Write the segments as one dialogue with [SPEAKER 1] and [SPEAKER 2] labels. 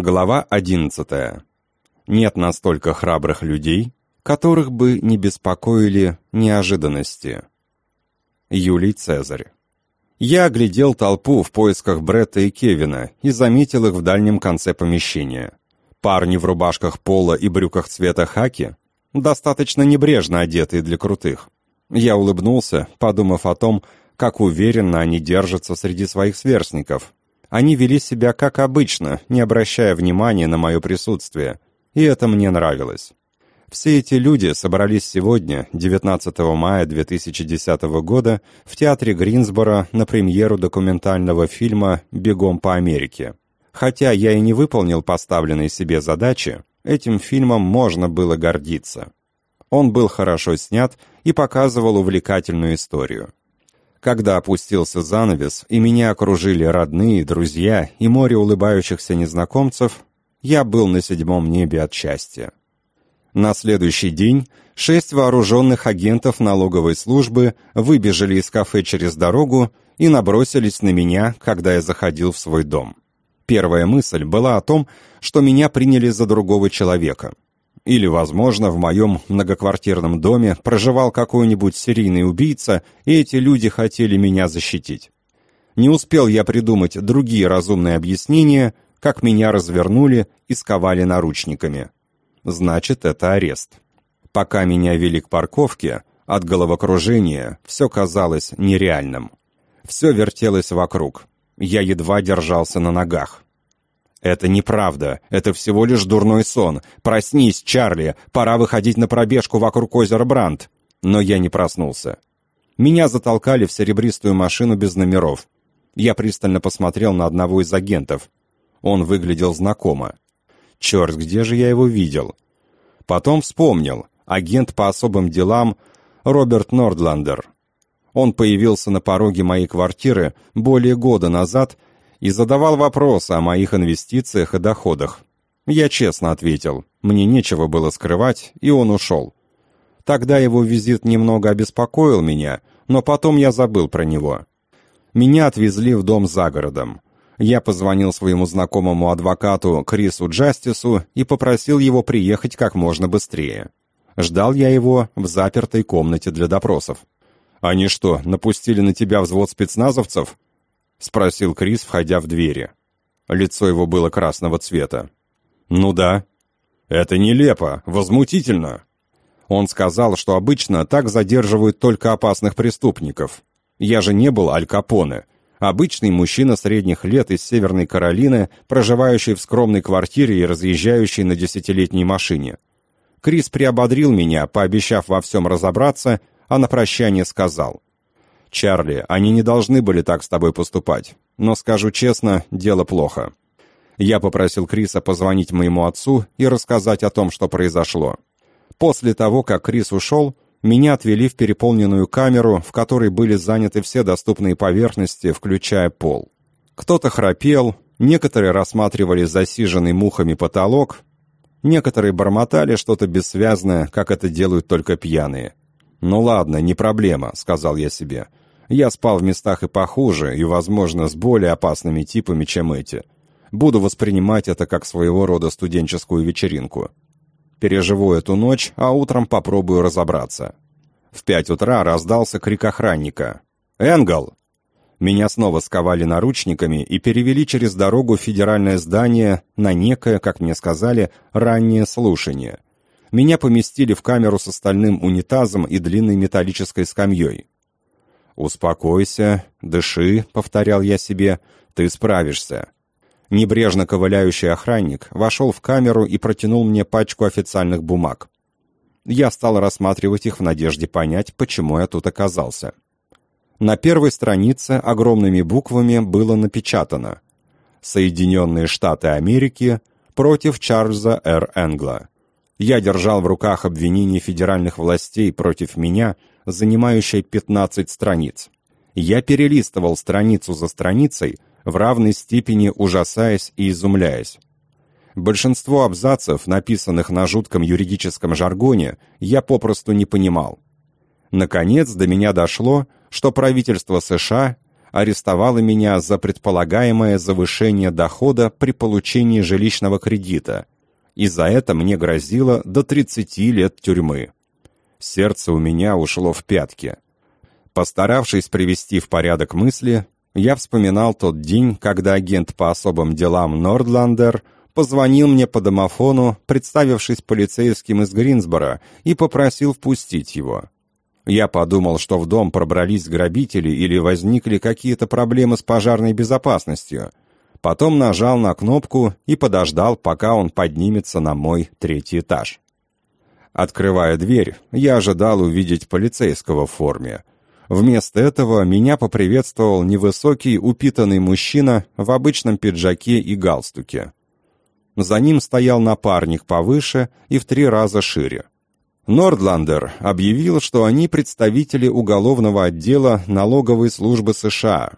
[SPEAKER 1] Глава 11. Нет настолько храбрых людей, которых бы не беспокоили неожиданности. Юлий Цезарь. Я оглядел толпу в поисках Бретта и Кевина и заметил их в дальнем конце помещения. Парни в рубашках пола и брюках цвета хаки, достаточно небрежно одетые для крутых. Я улыбнулся, подумав о том, как уверенно они держатся среди своих сверстников. Они вели себя как обычно, не обращая внимания на мое присутствие, и это мне нравилось. Все эти люди собрались сегодня, 19 мая 2010 года, в театре Гринсборо на премьеру документального фильма «Бегом по Америке». Хотя я и не выполнил поставленные себе задачи, этим фильмом можно было гордиться. Он был хорошо снят и показывал увлекательную историю. Когда опустился занавес, и меня окружили родные, друзья и море улыбающихся незнакомцев, я был на седьмом небе от счастья. На следующий день шесть вооруженных агентов налоговой службы выбежали из кафе через дорогу и набросились на меня, когда я заходил в свой дом. Первая мысль была о том, что меня приняли за другого человека. Или, возможно, в моем многоквартирном доме проживал какой-нибудь серийный убийца, и эти люди хотели меня защитить. Не успел я придумать другие разумные объяснения, как меня развернули и сковали наручниками. Значит, это арест. Пока меня вели к парковке, от головокружения все казалось нереальным. Все вертелось вокруг. Я едва держался на ногах. «Это неправда. Это всего лишь дурной сон. Проснись, Чарли. Пора выходить на пробежку вокруг озера Бранд». Но я не проснулся. Меня затолкали в серебристую машину без номеров. Я пристально посмотрел на одного из агентов. Он выглядел знакомо. Черт, где же я его видел? Потом вспомнил. Агент по особым делам Роберт Нордландер. Он появился на пороге моей квартиры более года назад и задавал вопросы о моих инвестициях и доходах. Я честно ответил, мне нечего было скрывать, и он ушел. Тогда его визит немного обеспокоил меня, но потом я забыл про него. Меня отвезли в дом за городом. Я позвонил своему знакомому адвокату Крису Джастису и попросил его приехать как можно быстрее. Ждал я его в запертой комнате для допросов. «Они что, напустили на тебя взвод спецназовцев?» — спросил Крис, входя в двери. Лицо его было красного цвета. «Ну да». «Это нелепо, возмутительно». Он сказал, что обычно так задерживают только опасных преступников. Я же не был Аль Капоне. Обычный мужчина средних лет из Северной Каролины, проживающий в скромной квартире и разъезжающий на десятилетней машине. Крис приободрил меня, пообещав во всем разобраться а на прощание сказал. «Чарли, они не должны были так с тобой поступать, но, скажу честно, дело плохо». Я попросил Криса позвонить моему отцу и рассказать о том, что произошло. После того, как Крис ушел, меня отвели в переполненную камеру, в которой были заняты все доступные поверхности, включая пол. Кто-то храпел, некоторые рассматривали засиженный мухами потолок, некоторые бормотали что-то бессвязное, как это делают только пьяные. «Ну ладно, не проблема», — сказал я себе. «Я спал в местах и похуже, и, возможно, с более опасными типами, чем эти. Буду воспринимать это как своего рода студенческую вечеринку. Переживу эту ночь, а утром попробую разобраться». В пять утра раздался крик охранника. «Энгл!» Меня снова сковали наручниками и перевели через дорогу в федеральное здание на некое, как мне сказали, раннее слушание — меня поместили в камеру с остальным унитазом и длинной металлической скамьей. «Успокойся, дыши», — повторял я себе, — «ты справишься». Небрежно ковыляющий охранник вошел в камеру и протянул мне пачку официальных бумаг. Я стал рассматривать их в надежде понять, почему я тут оказался. На первой странице огромными буквами было напечатано «Соединенные Штаты Америки против Чарльза Р. Энгла». Я держал в руках обвинение федеральных властей против меня, занимающее 15 страниц. Я перелистывал страницу за страницей, в равной степени ужасаясь и изумляясь. Большинство абзацев, написанных на жутком юридическом жаргоне, я попросту не понимал. Наконец до меня дошло, что правительство США арестовала меня за предполагаемое завышение дохода при получении жилищного кредита, и за это мне грозило до 30 лет тюрьмы. Сердце у меня ушло в пятки. Постаравшись привести в порядок мысли, я вспоминал тот день, когда агент по особым делам Нордландер позвонил мне по домофону, представившись полицейским из Гринсбора, и попросил впустить его. Я подумал, что в дом пробрались грабители или возникли какие-то проблемы с пожарной безопасностью. Потом нажал на кнопку и подождал, пока он поднимется на мой третий этаж. Открывая дверь, я ожидал увидеть полицейского в форме. Вместо этого меня поприветствовал невысокий, упитанный мужчина в обычном пиджаке и галстуке. За ним стоял напарник повыше и в три раза шире. Нордландер объявил, что они представители уголовного отдела налоговой службы США,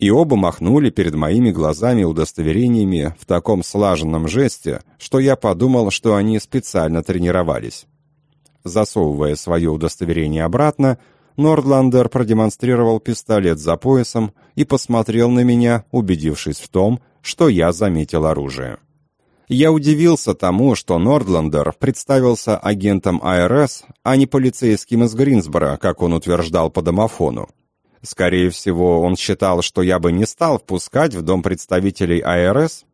[SPEAKER 1] и оба махнули перед моими глазами удостоверениями в таком слаженном жесте, что я подумал, что они специально тренировались. Засовывая свое удостоверение обратно, Нордландер продемонстрировал пистолет за поясом и посмотрел на меня, убедившись в том, что я заметил оружие. Я удивился тому, что Нордландер представился агентом АРС, а не полицейским из Гринсбора, как он утверждал по домофону. Скорее всего, он считал, что я бы не стал впускать в дом представителей АРС.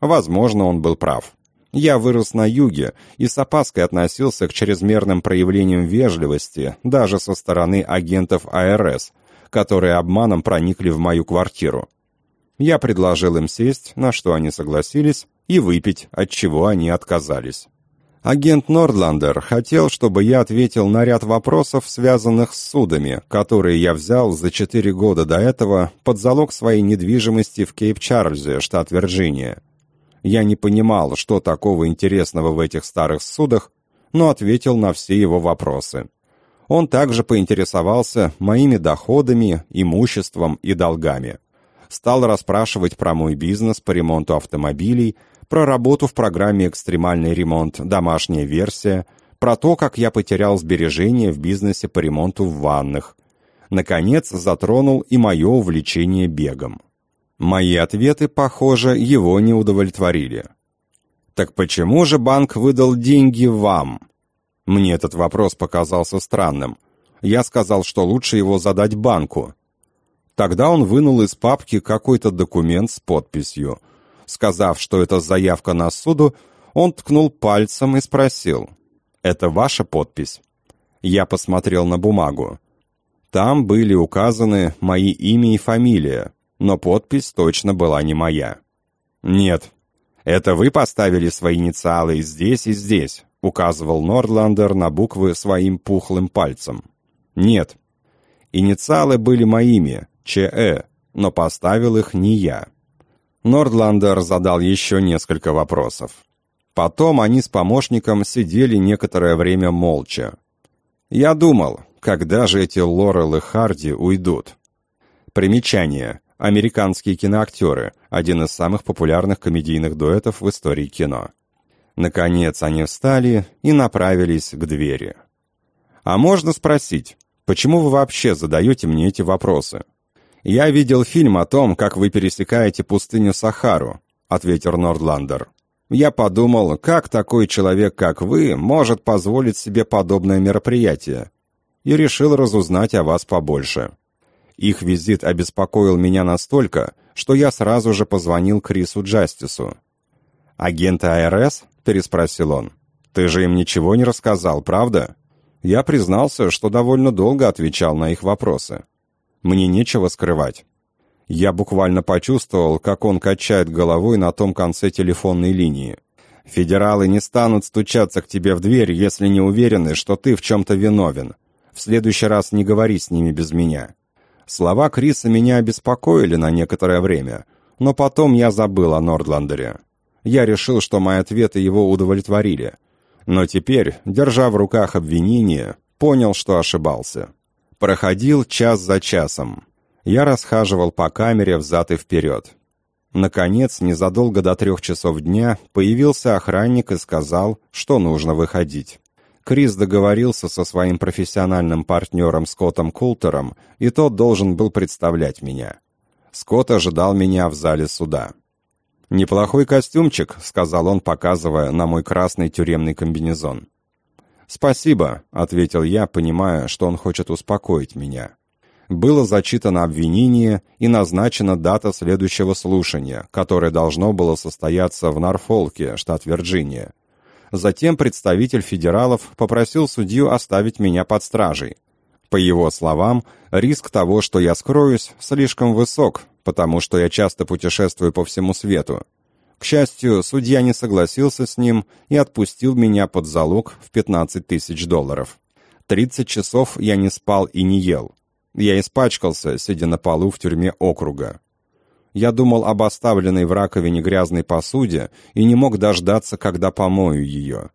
[SPEAKER 1] Возможно, он был прав. Я вырос на юге и с опаской относился к чрезмерным проявлениям вежливости даже со стороны агентов АРС, которые обманом проникли в мою квартиру. Я предложил им сесть, на что они согласились, и выпить, от чего они отказались. Агент Нордландер хотел, чтобы я ответил на ряд вопросов, связанных с судами, которые я взял за четыре года до этого под залог своей недвижимости в Кейп-Чарльзе, штат Вирджиния. Я не понимал, что такого интересного в этих старых судах, но ответил на все его вопросы. Он также поинтересовался моими доходами, имуществом и долгами. Стал расспрашивать про мой бизнес по ремонту автомобилей, про работу в программе «Экстремальный ремонт. Домашняя версия», про то, как я потерял сбережения в бизнесе по ремонту в ваннах. Наконец, затронул и мое увлечение бегом. Мои ответы, похоже, его не удовлетворили. «Так почему же банк выдал деньги вам?» Мне этот вопрос показался странным. Я сказал, что лучше его задать банку. Тогда он вынул из папки какой-то документ с подписью – Сказав, что это заявка на суду, он ткнул пальцем и спросил, «Это ваша подпись?» Я посмотрел на бумагу. Там были указаны мои имя и фамилия, но подпись точно была не моя. «Нет, это вы поставили свои инициалы здесь и здесь», указывал Нордландер на буквы своим пухлым пальцем. «Нет, инициалы были моими, ЧЭ, но поставил их не я». Нордландер задал еще несколько вопросов. Потом они с помощником сидели некоторое время молча. Я думал, когда же эти Лорел и Харди уйдут? Примечание. Американские киноактеры, один из самых популярных комедийных дуэтов в истории кино. Наконец они встали и направились к двери. «А можно спросить, почему вы вообще задаете мне эти вопросы?» «Я видел фильм о том, как вы пересекаете пустыню Сахару», — ответил Нордландер. «Я подумал, как такой человек, как вы, может позволить себе подобное мероприятие, и решил разузнать о вас побольше». Их визит обеспокоил меня настолько, что я сразу же позвонил Крису Джастису. «Агент АРС?» — переспросил он. «Ты же им ничего не рассказал, правда?» Я признался, что довольно долго отвечал на их вопросы. Мне нечего скрывать. Я буквально почувствовал, как он качает головой на том конце телефонной линии. «Федералы не станут стучаться к тебе в дверь, если не уверены, что ты в чем-то виновен. В следующий раз не говори с ними без меня». Слова Криса меня обеспокоили на некоторое время, но потом я забыл о Нордландере. Я решил, что мои ответы его удовлетворили. Но теперь, держа в руках обвинение, понял, что ошибался. Проходил час за часом. Я расхаживал по камере взад и вперед. Наконец, незадолго до трех часов дня, появился охранник и сказал, что нужно выходить. Крис договорился со своим профессиональным партнером Скоттом Култером, и тот должен был представлять меня. Скотт ожидал меня в зале суда. «Неплохой костюмчик», — сказал он, показывая на мой красный тюремный комбинезон. «Спасибо», — ответил я, понимая, что он хочет успокоить меня. Было зачитано обвинение и назначена дата следующего слушания, которое должно было состояться в Норфолке, штат Вирджиния. Затем представитель федералов попросил судью оставить меня под стражей. По его словам, риск того, что я скроюсь, слишком высок, потому что я часто путешествую по всему свету. К счастью, судья не согласился с ним и отпустил меня под залог в 15 тысяч долларов. 30 часов я не спал и не ел. Я испачкался, сидя на полу в тюрьме округа. Я думал об оставленной в раковине грязной посуде и не мог дождаться, когда помою ее.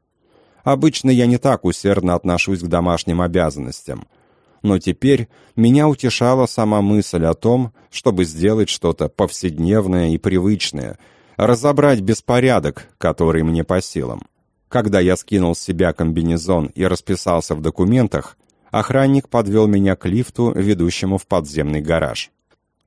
[SPEAKER 1] Обычно я не так усердно отношусь к домашним обязанностям. Но теперь меня утешала сама мысль о том, чтобы сделать что-то повседневное и привычное, разобрать беспорядок, который мне по силам. Когда я скинул с себя комбинезон и расписался в документах, охранник подвел меня к лифту, ведущему в подземный гараж.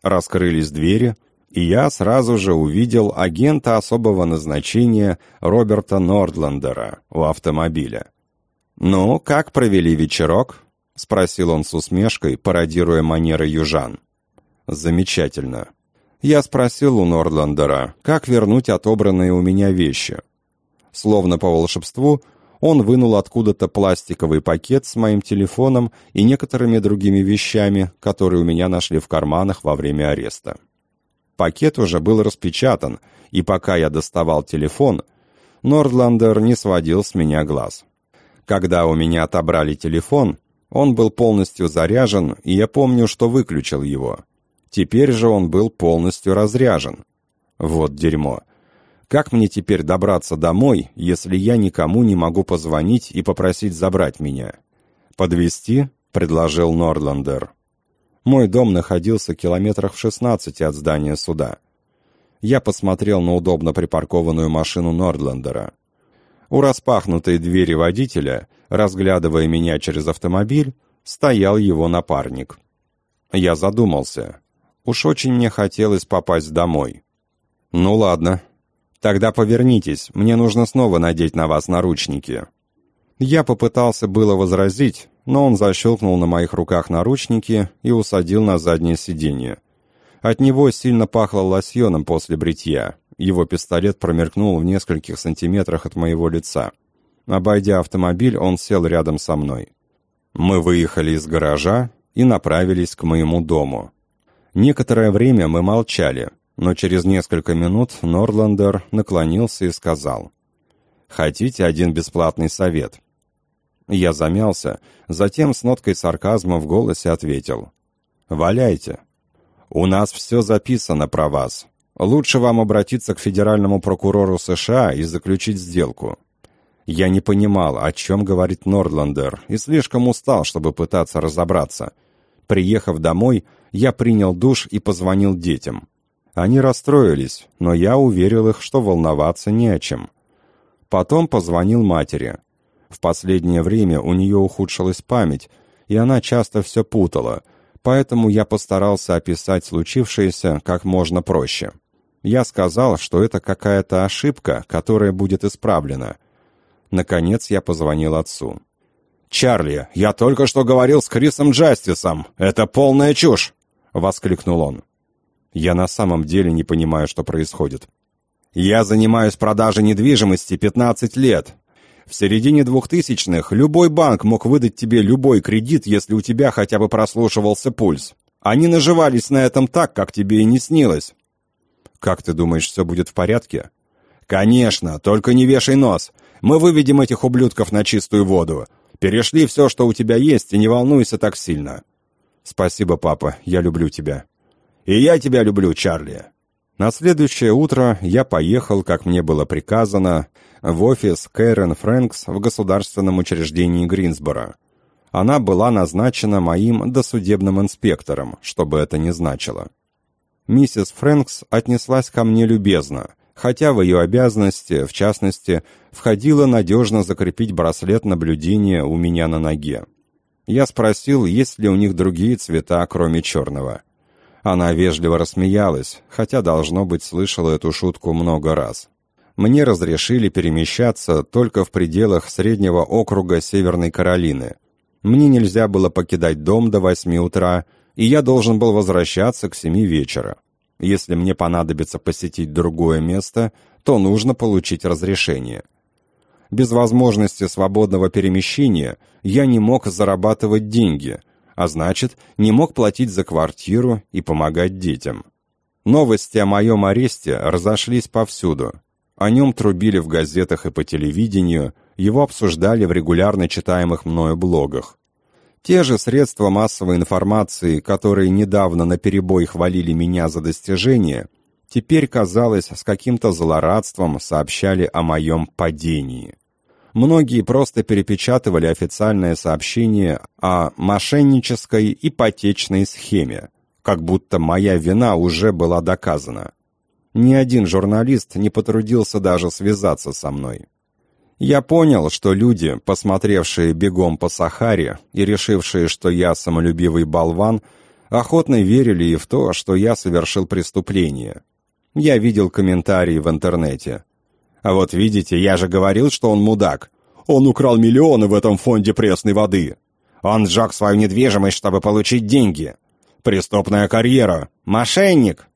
[SPEAKER 1] Раскрылись двери, и я сразу же увидел агента особого назначения Роберта Нордландера у автомобиля. «Ну, как провели вечерок?» — спросил он с усмешкой, пародируя манеры южан. «Замечательно. Я спросил у Нордландера, как вернуть отобранные у меня вещи. Словно по волшебству, он вынул откуда-то пластиковый пакет с моим телефоном и некоторыми другими вещами, которые у меня нашли в карманах во время ареста. Пакет уже был распечатан, и пока я доставал телефон, Нордландер не сводил с меня глаз. Когда у меня отобрали телефон, он был полностью заряжен, и я помню, что выключил его. Теперь же он был полностью разряжен. Вот дерьмо. Как мне теперь добраться домой, если я никому не могу позвонить и попросить забрать меня? Подвести? предложил Нордландер. Мой дом находился километрах в 16 от здания суда. Я посмотрел на удобно припаркованную машину Нордлендера. У распахнутой двери водителя, разглядывая меня через автомобиль, стоял его напарник. Я задумался. Уж очень мне хотелось попасть домой. «Ну ладно. Тогда повернитесь, мне нужно снова надеть на вас наручники». Я попытался было возразить, но он защелкнул на моих руках наручники и усадил на заднее сиденье. От него сильно пахло лосьоном после бритья. Его пистолет промелькнул в нескольких сантиметрах от моего лица. Обойдя автомобиль, он сел рядом со мной. Мы выехали из гаража и направились к моему дому. Некоторое время мы молчали, но через несколько минут Норландер наклонился и сказал, «Хотите один бесплатный совет?» Я замялся, затем с ноткой сарказма в голосе ответил. «Валяйте. У нас все записано про вас. Лучше вам обратиться к федеральному прокурору США и заключить сделку». Я не понимал, о чем говорит Нордландер, и слишком устал, чтобы пытаться разобраться. Приехав домой, я принял душ и позвонил детям. Они расстроились, но я уверил их, что волноваться не о чем. Потом позвонил матери. В последнее время у нее ухудшилась память, и она часто все путала, поэтому я постарался описать случившееся как можно проще. Я сказал, что это какая-то ошибка, которая будет исправлена. Наконец я позвонил отцу. «Чарли, я только что говорил с Крисом Джастисом. Это полная чушь!» — воскликнул он. «Я на самом деле не понимаю, что происходит. Я занимаюсь продажей недвижимости 15 лет. В середине двухтысячных любой банк мог выдать тебе любой кредит, если у тебя хотя бы прослушивался пульс. Они наживались на этом так, как тебе и не снилось. Как ты думаешь, все будет в порядке? Конечно, только не вешай нос. Мы выведем этих ублюдков на чистую воду. Перешли все, что у тебя есть, и не волнуйся так сильно. Спасибо, папа, я люблю тебя. И я тебя люблю, Чарли. На следующее утро я поехал, как мне было приказано, в офис Кэрен Фрэнкс в государственном учреждении Гринсборо. Она была назначена моим досудебным инспектором, что бы это ни значило. Миссис Фрэнкс отнеслась ко мне любезно, хотя в ее обязанности, в частности, входило надежно закрепить браслет наблюдения у меня на ноге. Я спросил, есть ли у них другие цвета, кроме черного. Она вежливо рассмеялась, хотя, должно быть, слышала эту шутку много раз. Мне разрешили перемещаться только в пределах среднего округа Северной Каролины. Мне нельзя было покидать дом до восьми утра, и я должен был возвращаться к семи вечера. Если мне понадобится посетить другое место, то нужно получить разрешение. Без возможности свободного перемещения я не мог зарабатывать деньги – а значит, не мог платить за квартиру и помогать детям. Новости о моем аресте разошлись повсюду. О нем трубили в газетах и по телевидению, его обсуждали в регулярно читаемых мною блогах. Те же средства массовой информации, которые недавно наперебой хвалили меня за достижения, теперь, казалось, с каким-то злорадством сообщали о моем падении. Многие просто перепечатывали официальное сообщение о мошеннической ипотечной схеме, как будто моя вина уже была доказана. Ни один журналист не потрудился даже связаться со мной. Я понял, что люди, посмотревшие бегом по Сахаре и решившие, что я самолюбивый болван, охотно верили и в то, что я совершил преступление. Я видел комментарии в интернете. А вот видите, я же говорил, что он мудак. Он украл миллионы в этом фонде пресной воды. Он сжег свою недвижимость, чтобы получить деньги. Преступная карьера. Мошенник.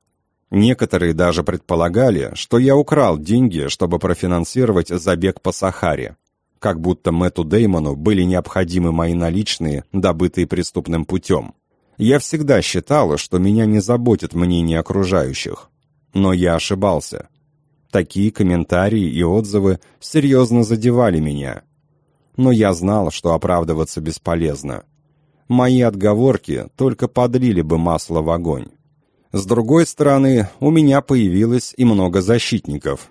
[SPEAKER 1] Некоторые даже предполагали, что я украл деньги, чтобы профинансировать забег по Сахаре. Как будто Мэтту Деймону были необходимы мои наличные, добытые преступным путем. Я всегда считала, что меня не заботит мнение окружающих. Но я ошибался. Такие комментарии и отзывы серьезно задевали меня. Но я знал, что оправдываться бесполезно. Мои отговорки только подлили бы масло в огонь. С другой стороны, у меня появилось и много защитников.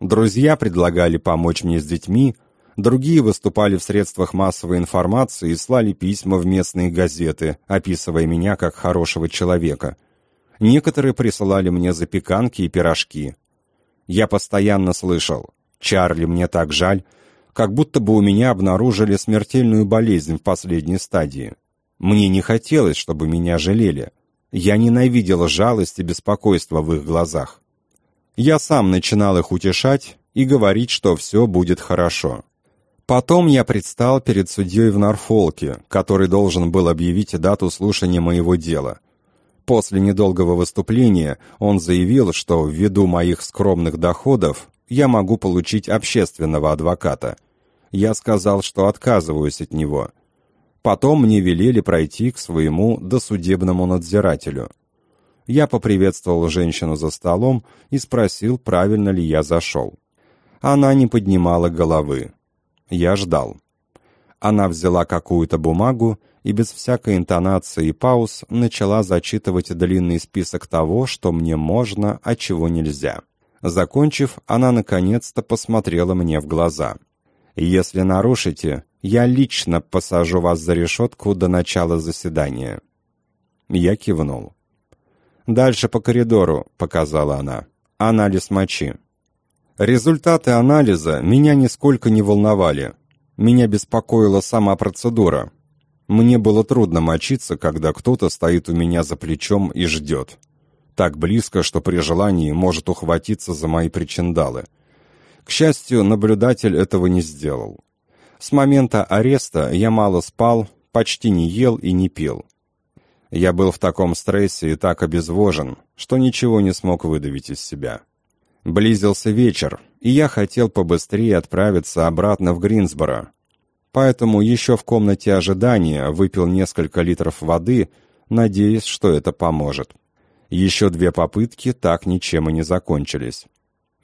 [SPEAKER 1] Друзья предлагали помочь мне с детьми, другие выступали в средствах массовой информации и слали письма в местные газеты, описывая меня как хорошего человека. Некоторые присылали мне запеканки и пирожки, я постоянно слышал «Чарли, мне так жаль», как будто бы у меня обнаружили смертельную болезнь в последней стадии. Мне не хотелось, чтобы меня жалели. Я ненавидел жалость и беспокойство в их глазах. Я сам начинал их утешать и говорить, что все будет хорошо. Потом я предстал перед судьей в Норфолке, который должен был объявить дату слушания моего дела. После недолгого выступления он заявил, что ввиду моих скромных доходов я могу получить общественного адвоката. Я сказал, что отказываюсь от него. Потом мне велели пройти к своему досудебному надзирателю. Я поприветствовал женщину за столом и спросил, правильно ли я зашел. Она не поднимала головы. Я ждал. Она взяла какую-то бумагу и без всякой интонации и пауз начала зачитывать длинный список того, что мне можно, а чего нельзя. Закончив, она наконец-то посмотрела мне в глаза. «Если нарушите, я лично посажу вас за решетку до начала заседания». Я кивнул. «Дальше по коридору», — показала она. «Анализ мочи». Результаты анализа меня нисколько не волновали. Меня беспокоила сама процедура. Мне было трудно мочиться, когда кто-то стоит у меня за плечом и ждет. Так близко, что при желании может ухватиться за мои причиндалы. К счастью, наблюдатель этого не сделал. С момента ареста я мало спал, почти не ел и не пил. Я был в таком стрессе и так обезвожен, что ничего не смог выдавить из себя. Близился вечер, и я хотел побыстрее отправиться обратно в Гринсборо, Поэтому еще в комнате ожидания выпил несколько литров воды, надеясь, что это поможет. Еще две попытки так ничем и не закончились.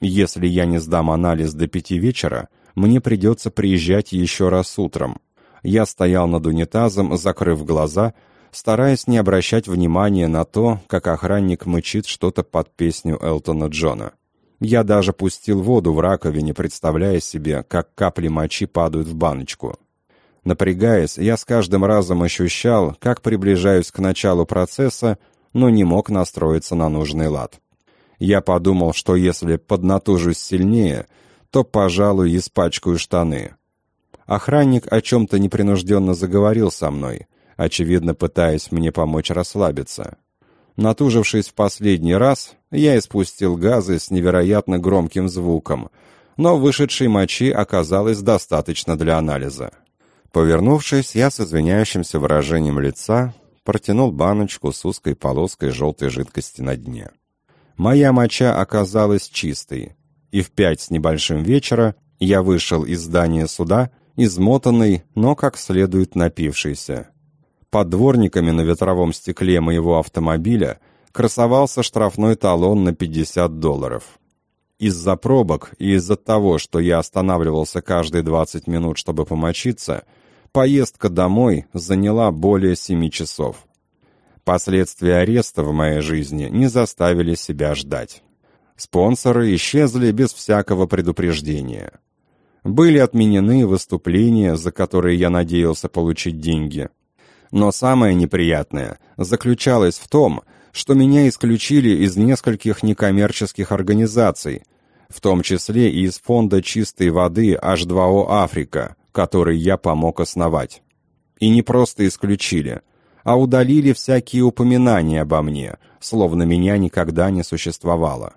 [SPEAKER 1] Если я не сдам анализ до пяти вечера, мне придется приезжать еще раз утром. Я стоял над унитазом, закрыв глаза, стараясь не обращать внимания на то, как охранник мычит что-то под песню Элтона Джона. Я даже пустил воду в раковине, представляя себе, как капли мочи падают в баночку. Напрягаясь, я с каждым разом ощущал, как приближаюсь к началу процесса, но не мог настроиться на нужный лад. Я подумал, что если поднатужусь сильнее, то, пожалуй, испачкаю штаны. Охранник о чем-то непринужденно заговорил со мной, очевидно пытаясь мне помочь расслабиться. Натужившись в последний раз, я испустил газы с невероятно громким звуком, но вышедшей мочи оказалось достаточно для анализа. Повернувшись, я с извиняющимся выражением лица протянул баночку с узкой полоской желтой жидкости на дне. Моя моча оказалась чистой, и в пять с небольшим вечера я вышел из здания суда, измотанный, но как следует напившийся. Под дворниками на ветровом стекле моего автомобиля красовался штрафной талон на 50 долларов. Из-за пробок и из-за того, что я останавливался каждые 20 минут, чтобы помочиться, поездка домой заняла более 7 часов. Последствия ареста в моей жизни не заставили себя ждать. Спонсоры исчезли без всякого предупреждения. Были отменены выступления, за которые я надеялся получить деньги. Но самое неприятное заключалось в том, что меня исключили из нескольких некоммерческих организаций, в том числе и из фонда чистой воды H2O Африка, который я помог основать. И не просто исключили, а удалили всякие упоминания обо мне, словно меня никогда не существовало.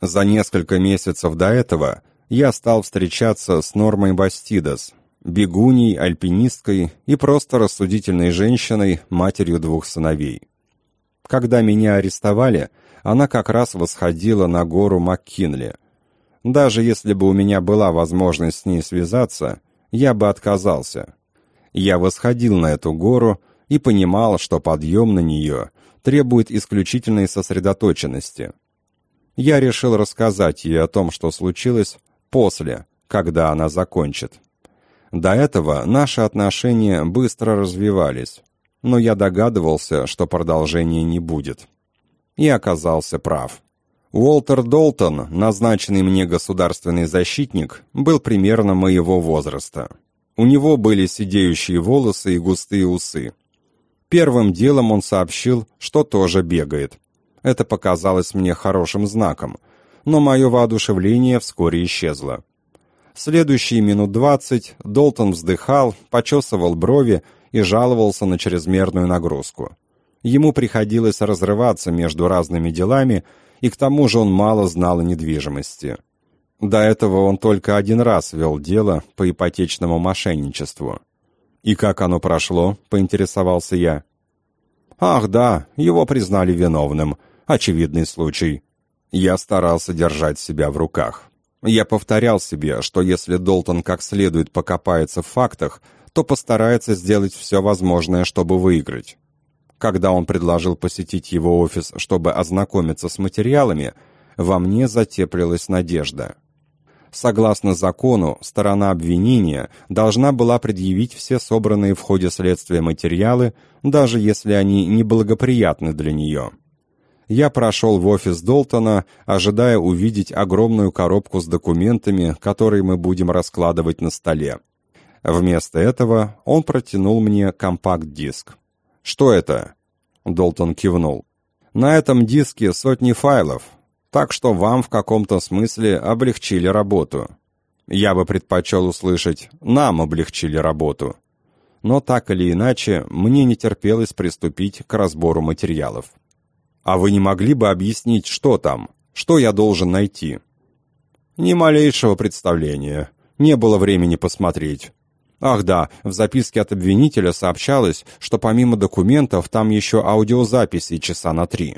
[SPEAKER 1] За несколько месяцев до этого я стал встречаться с Нормой Бастидос, бегуней, альпинисткой и просто рассудительной женщиной, матерью двух сыновей. Когда меня арестовали, она как раз восходила на гору МакКинли. Даже если бы у меня была возможность с ней связаться, я бы отказался. Я восходил на эту гору и понимал, что подъем на нее требует исключительной сосредоточенности. Я решил рассказать ей о том, что случилось после, когда она закончит. До этого наши отношения быстро развивались но я догадывался, что продолжения не будет. И оказался прав. Уолтер Долтон, назначенный мне государственный защитник, был примерно моего возраста. У него были сидеющие волосы и густые усы. Первым делом он сообщил, что тоже бегает. Это показалось мне хорошим знаком, но мое воодушевление вскоре исчезло. Следующие минут двадцать Долтон вздыхал, почесывал брови и жаловался на чрезмерную нагрузку. Ему приходилось разрываться между разными делами, и к тому же он мало знал о недвижимости. До этого он только один раз вел дело по ипотечному мошенничеству. «И как оно прошло?» — поинтересовался я. «Ах, да, его признали виновным. Очевидный случай». Я старался держать себя в руках. Я повторял себе, что если Долтон как следует покопается в фактах, то постарается сделать все возможное, чтобы выиграть. Когда он предложил посетить его офис, чтобы ознакомиться с материалами, во мне затеплилась надежда. Согласно закону, сторона обвинения должна была предъявить все собранные в ходе следствия материалы, даже если они неблагоприятны для нее. Я прошел в офис Долтона, ожидая увидеть огромную коробку с документами, которые мы будем раскладывать на столе. Вместо этого он протянул мне компакт-диск. «Что это?» Долтон кивнул. «На этом диске сотни файлов, так что вам в каком-то смысле облегчили работу. Я бы предпочел услышать «нам облегчили работу». Но так или иначе, мне не терпелось приступить к разбору материалов. «А вы не могли бы объяснить, что там? Что я должен найти?» «Ни малейшего представления. Не было времени посмотреть. Ах да, в записке от обвинителя сообщалось, что помимо документов там еще аудиозаписи часа на три.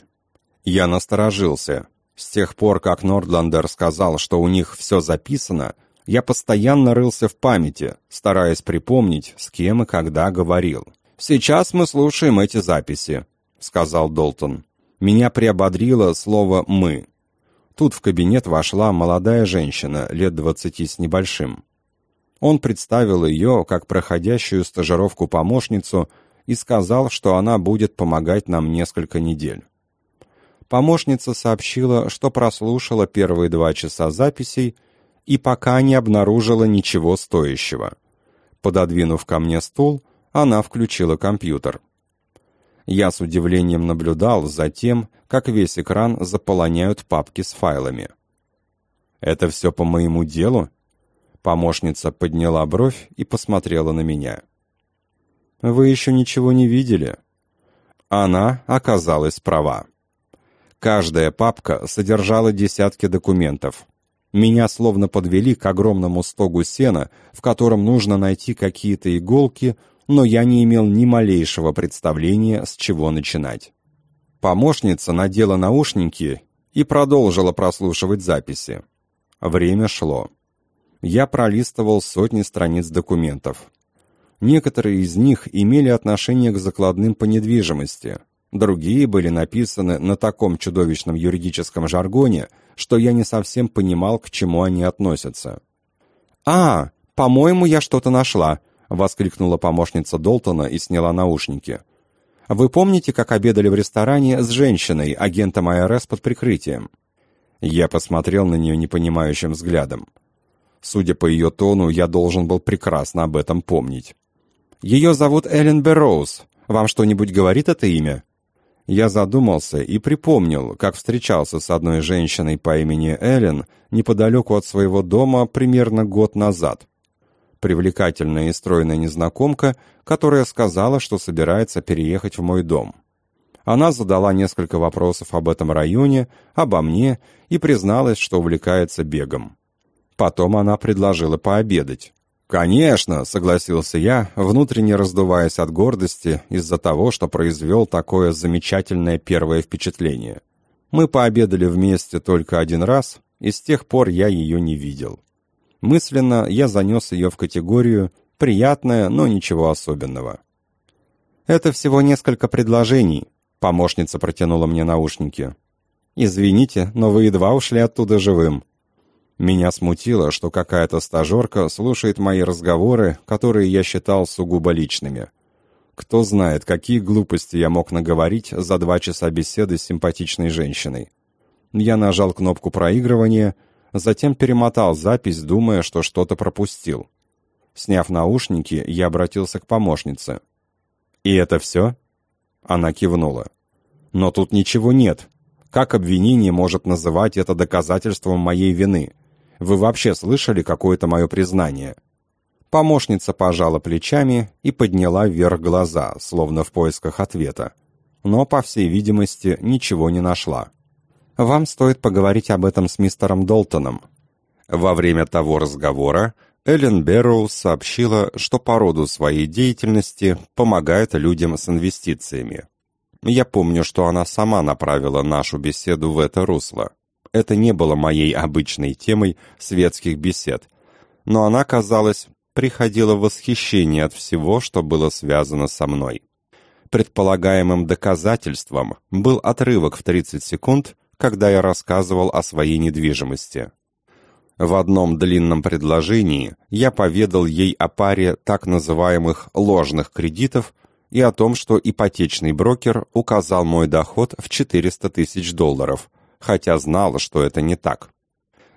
[SPEAKER 1] Я насторожился. С тех пор, как Нордландер сказал, что у них все записано, я постоянно рылся в памяти, стараясь припомнить, с кем и когда говорил. «Сейчас мы слушаем эти записи», — сказал Долтон. Меня приободрило слово «мы». Тут в кабинет вошла молодая женщина, лет двадцати с небольшим. Он представил ее как проходящую стажировку помощницу и сказал, что она будет помогать нам несколько недель. Помощница сообщила, что прослушала первые два часа записей и пока не обнаружила ничего стоящего. Пододвинув ко мне стул, она включила компьютер. Я с удивлением наблюдал за тем, как весь экран заполоняют папки с файлами. «Это все по моему делу?» Помощница подняла бровь и посмотрела на меня. «Вы еще ничего не видели?» Она оказалась права. Каждая папка содержала десятки документов. Меня словно подвели к огромному стогу сена, в котором нужно найти какие-то иголки, но я не имел ни малейшего представления, с чего начинать. Помощница надела наушники и продолжила прослушивать записи. Время шло. Я пролистывал сотни страниц документов. Некоторые из них имели отношение к закладным по недвижимости, другие были написаны на таком чудовищном юридическом жаргоне, что я не совсем понимал, к чему они относятся. «А, по-моему, я что-то нашла», воскликнула помощница Долтона и сняла наушники. «Вы помните, как обедали в ресторане с женщиной, агентом АРС под прикрытием?» Я посмотрел на нее непонимающим взглядом. Судя по ее тону, я должен был прекрасно об этом помнить. «Ее зовут Эллен Берроуз. Вам что-нибудь говорит это имя?» Я задумался и припомнил, как встречался с одной женщиной по имени Эллен неподалеку от своего дома примерно год назад привлекательная и стройная незнакомка, которая сказала, что собирается переехать в мой дом. Она задала несколько вопросов об этом районе, обо мне и призналась, что увлекается бегом. Потом она предложила пообедать. «Конечно», — согласился я, внутренне раздуваясь от гордости из-за того, что произвел такое замечательное первое впечатление. Мы пообедали вместе только один раз, и с тех пор я ее не видел. Мысленно я занес ее в категорию «приятное, но ничего особенного». «Это всего несколько предложений», — помощница протянула мне наушники. «Извините, но вы едва ушли оттуда живым». Меня смутило, что какая-то стажерка слушает мои разговоры, которые я считал сугубо личными. Кто знает, какие глупости я мог наговорить за два часа беседы с симпатичной женщиной. Я нажал кнопку проигрывания — затем перемотал запись, думая, что что-то пропустил. Сняв наушники, я обратился к помощнице. «И это все?» Она кивнула. «Но тут ничего нет. Как обвинение может называть это доказательством моей вины? Вы вообще слышали какое-то мое признание?» Помощница пожала плечами и подняла вверх глаза, словно в поисках ответа. Но, по всей видимости, ничего не нашла. Вам стоит поговорить об этом с мистером Долтоном». Во время того разговора Эллен Берроуз сообщила, что по роду своей деятельности помогает людям с инвестициями. Я помню, что она сама направила нашу беседу в это русло. Это не было моей обычной темой светских бесед, но она, казалось, приходила в восхищение от всего, что было связано со мной. Предполагаемым доказательством был отрывок в 30 секунд, когда я рассказывал о своей недвижимости. В одном длинном предложении я поведал ей о паре так называемых ложных кредитов и о том, что ипотечный брокер указал мой доход в 400 тысяч долларов, хотя знал, что это не так.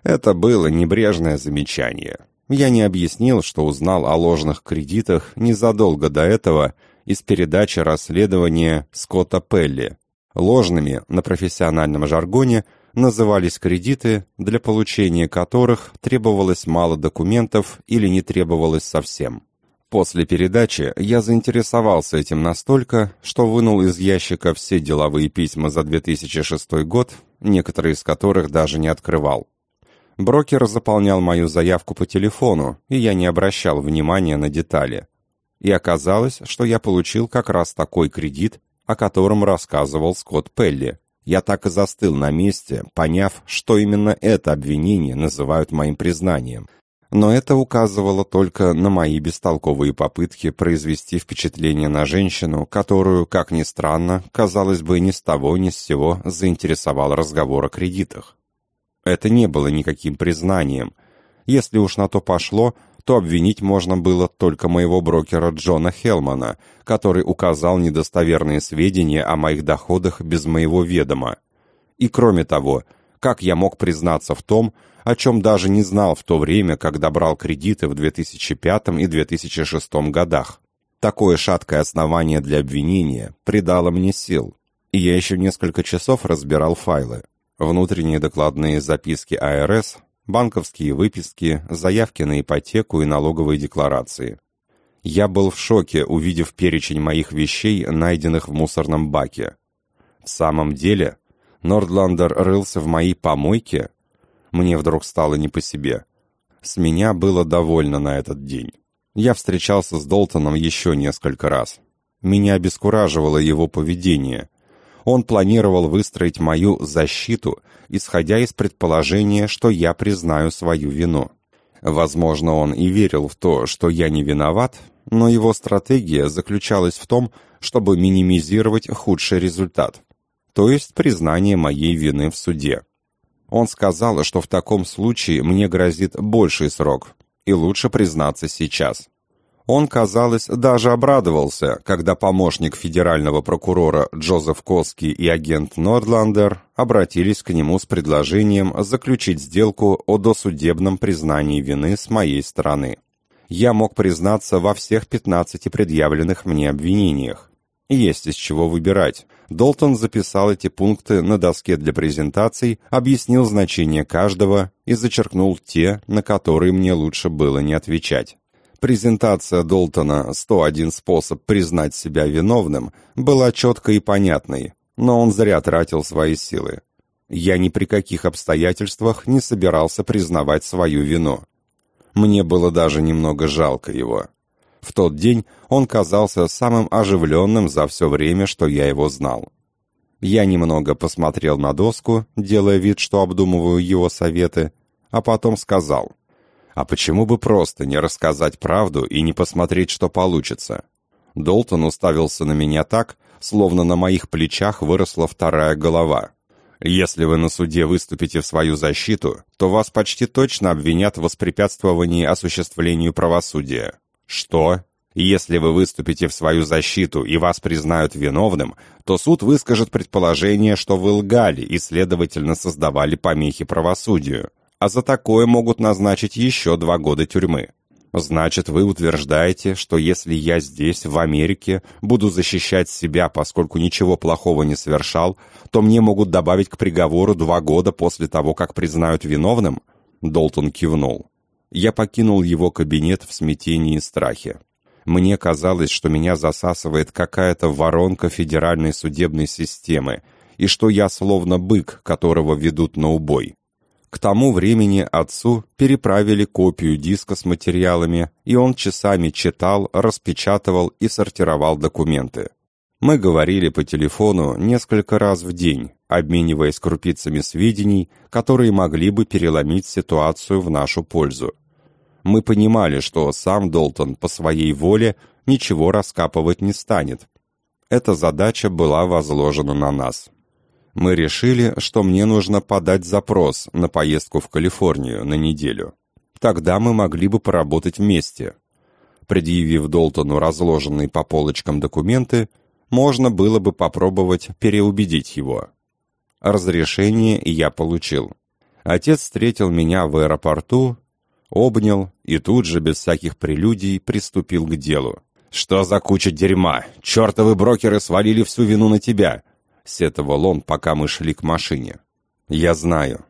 [SPEAKER 1] Это было небрежное замечание. Я не объяснил, что узнал о ложных кредитах незадолго до этого из передачи расследования Скотта Пелли, Ложными на профессиональном жаргоне назывались кредиты, для получения которых требовалось мало документов или не требовалось совсем. После передачи я заинтересовался этим настолько, что вынул из ящика все деловые письма за 2006 год, некоторые из которых даже не открывал. Брокер заполнял мою заявку по телефону, и я не обращал внимания на детали. И оказалось, что я получил как раз такой кредит, о котором рассказывал Скотт Пелли. Я так и застыл на месте, поняв, что именно это обвинение называют моим признанием. Но это указывало только на мои бестолковые попытки произвести впечатление на женщину, которую, как ни странно, казалось бы, ни с того ни с сего заинтересовал разговор о кредитах. Это не было никаким признанием. Если уж на то пошло, то обвинить можно было только моего брокера Джона Хелмана, который указал недостоверные сведения о моих доходах без моего ведома. И кроме того, как я мог признаться в том, о чем даже не знал в то время, когда брал кредиты в 2005 и 2006 годах? Такое шаткое основание для обвинения придало мне сил, и я еще несколько часов разбирал файлы. Внутренние докладные записки АРС, банковские выписки, заявки на ипотеку и налоговые декларации. Я был в шоке, увидев перечень моих вещей, найденных в мусорном баке. В самом деле, Нордландер рылся в моей помойке? Мне вдруг стало не по себе. С меня было довольно на этот день. Я встречался с Долтоном еще несколько раз. Меня обескураживало его поведение. Он планировал выстроить мою защиту, исходя из предположения, что я признаю свою вину. Возможно, он и верил в то, что я не виноват, но его стратегия заключалась в том, чтобы минимизировать худший результат, то есть признание моей вины в суде. Он сказал, что в таком случае мне грозит больший срок, и лучше признаться сейчас. Он, казалось, даже обрадовался, когда помощник федерального прокурора Джозеф Коски и агент Нордландер обратились к нему с предложением заключить сделку о досудебном признании вины с моей стороны. Я мог признаться во всех 15 предъявленных мне обвинениях. Есть из чего выбирать. Долтон записал эти пункты на доске для презентаций, объяснил значение каждого и зачеркнул те, на которые мне лучше было не отвечать. Презентация Долтона «101 способ признать себя виновным» была четкой и понятной, но он зря тратил свои силы. Я ни при каких обстоятельствах не собирался признавать свою вину. Мне было даже немного жалко его. В тот день он казался самым оживленным за все время, что я его знал. Я немного посмотрел на доску, делая вид, что обдумываю его советы, а потом сказал — а почему бы просто не рассказать правду и не посмотреть, что получится? Долтон уставился на меня так, словно на моих плечах выросла вторая голова. Если вы на суде выступите в свою защиту, то вас почти точно обвинят в воспрепятствовании осуществлению правосудия. Что? Если вы выступите в свою защиту и вас признают виновным, то суд выскажет предположение, что вы лгали и, следовательно, создавали помехи правосудию а за такое могут назначить еще два года тюрьмы. Значит, вы утверждаете, что если я здесь, в Америке, буду защищать себя, поскольку ничего плохого не совершал, то мне могут добавить к приговору два года после того, как признают виновным?» Долтон кивнул. Я покинул его кабинет в смятении и страхе. Мне казалось, что меня засасывает какая-то воронка федеральной судебной системы, и что я словно бык, которого ведут на убой. К тому времени отцу переправили копию диска с материалами, и он часами читал, распечатывал и сортировал документы. Мы говорили по телефону несколько раз в день, обмениваясь крупицами сведений, которые могли бы переломить ситуацию в нашу пользу. Мы понимали, что сам Долтон по своей воле ничего раскапывать не станет. Эта задача была возложена на нас мы решили, что мне нужно подать запрос на поездку в Калифорнию на неделю. Тогда мы могли бы поработать вместе. Предъявив Долтону разложенные по полочкам документы, можно было бы попробовать переубедить его. Разрешение я получил. Отец встретил меня в аэропорту, обнял и тут же, без всяких прелюдий, приступил к делу. «Что за куча дерьма? Чертовы брокеры свалили всю вину на тебя!» — сетовал он, пока мы шли к машине. «Я знаю».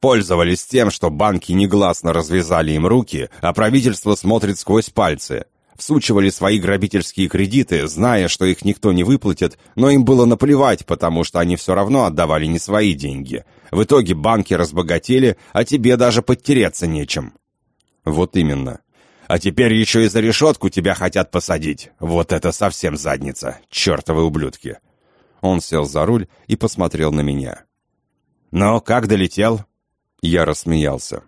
[SPEAKER 1] Пользовались тем, что банки негласно развязали им руки, а правительство смотрит сквозь пальцы. Всучивали свои грабительские кредиты, зная, что их никто не выплатит, но им было наплевать, потому что они все равно отдавали не свои деньги. В итоге банки разбогатели, а тебе даже подтереться нечем. Вот именно. А теперь еще и за решетку тебя хотят посадить. Вот это совсем задница, чертовы ублюдки. Он сел за руль и посмотрел на меня. «Ну, как долетел?» Я рассмеялся.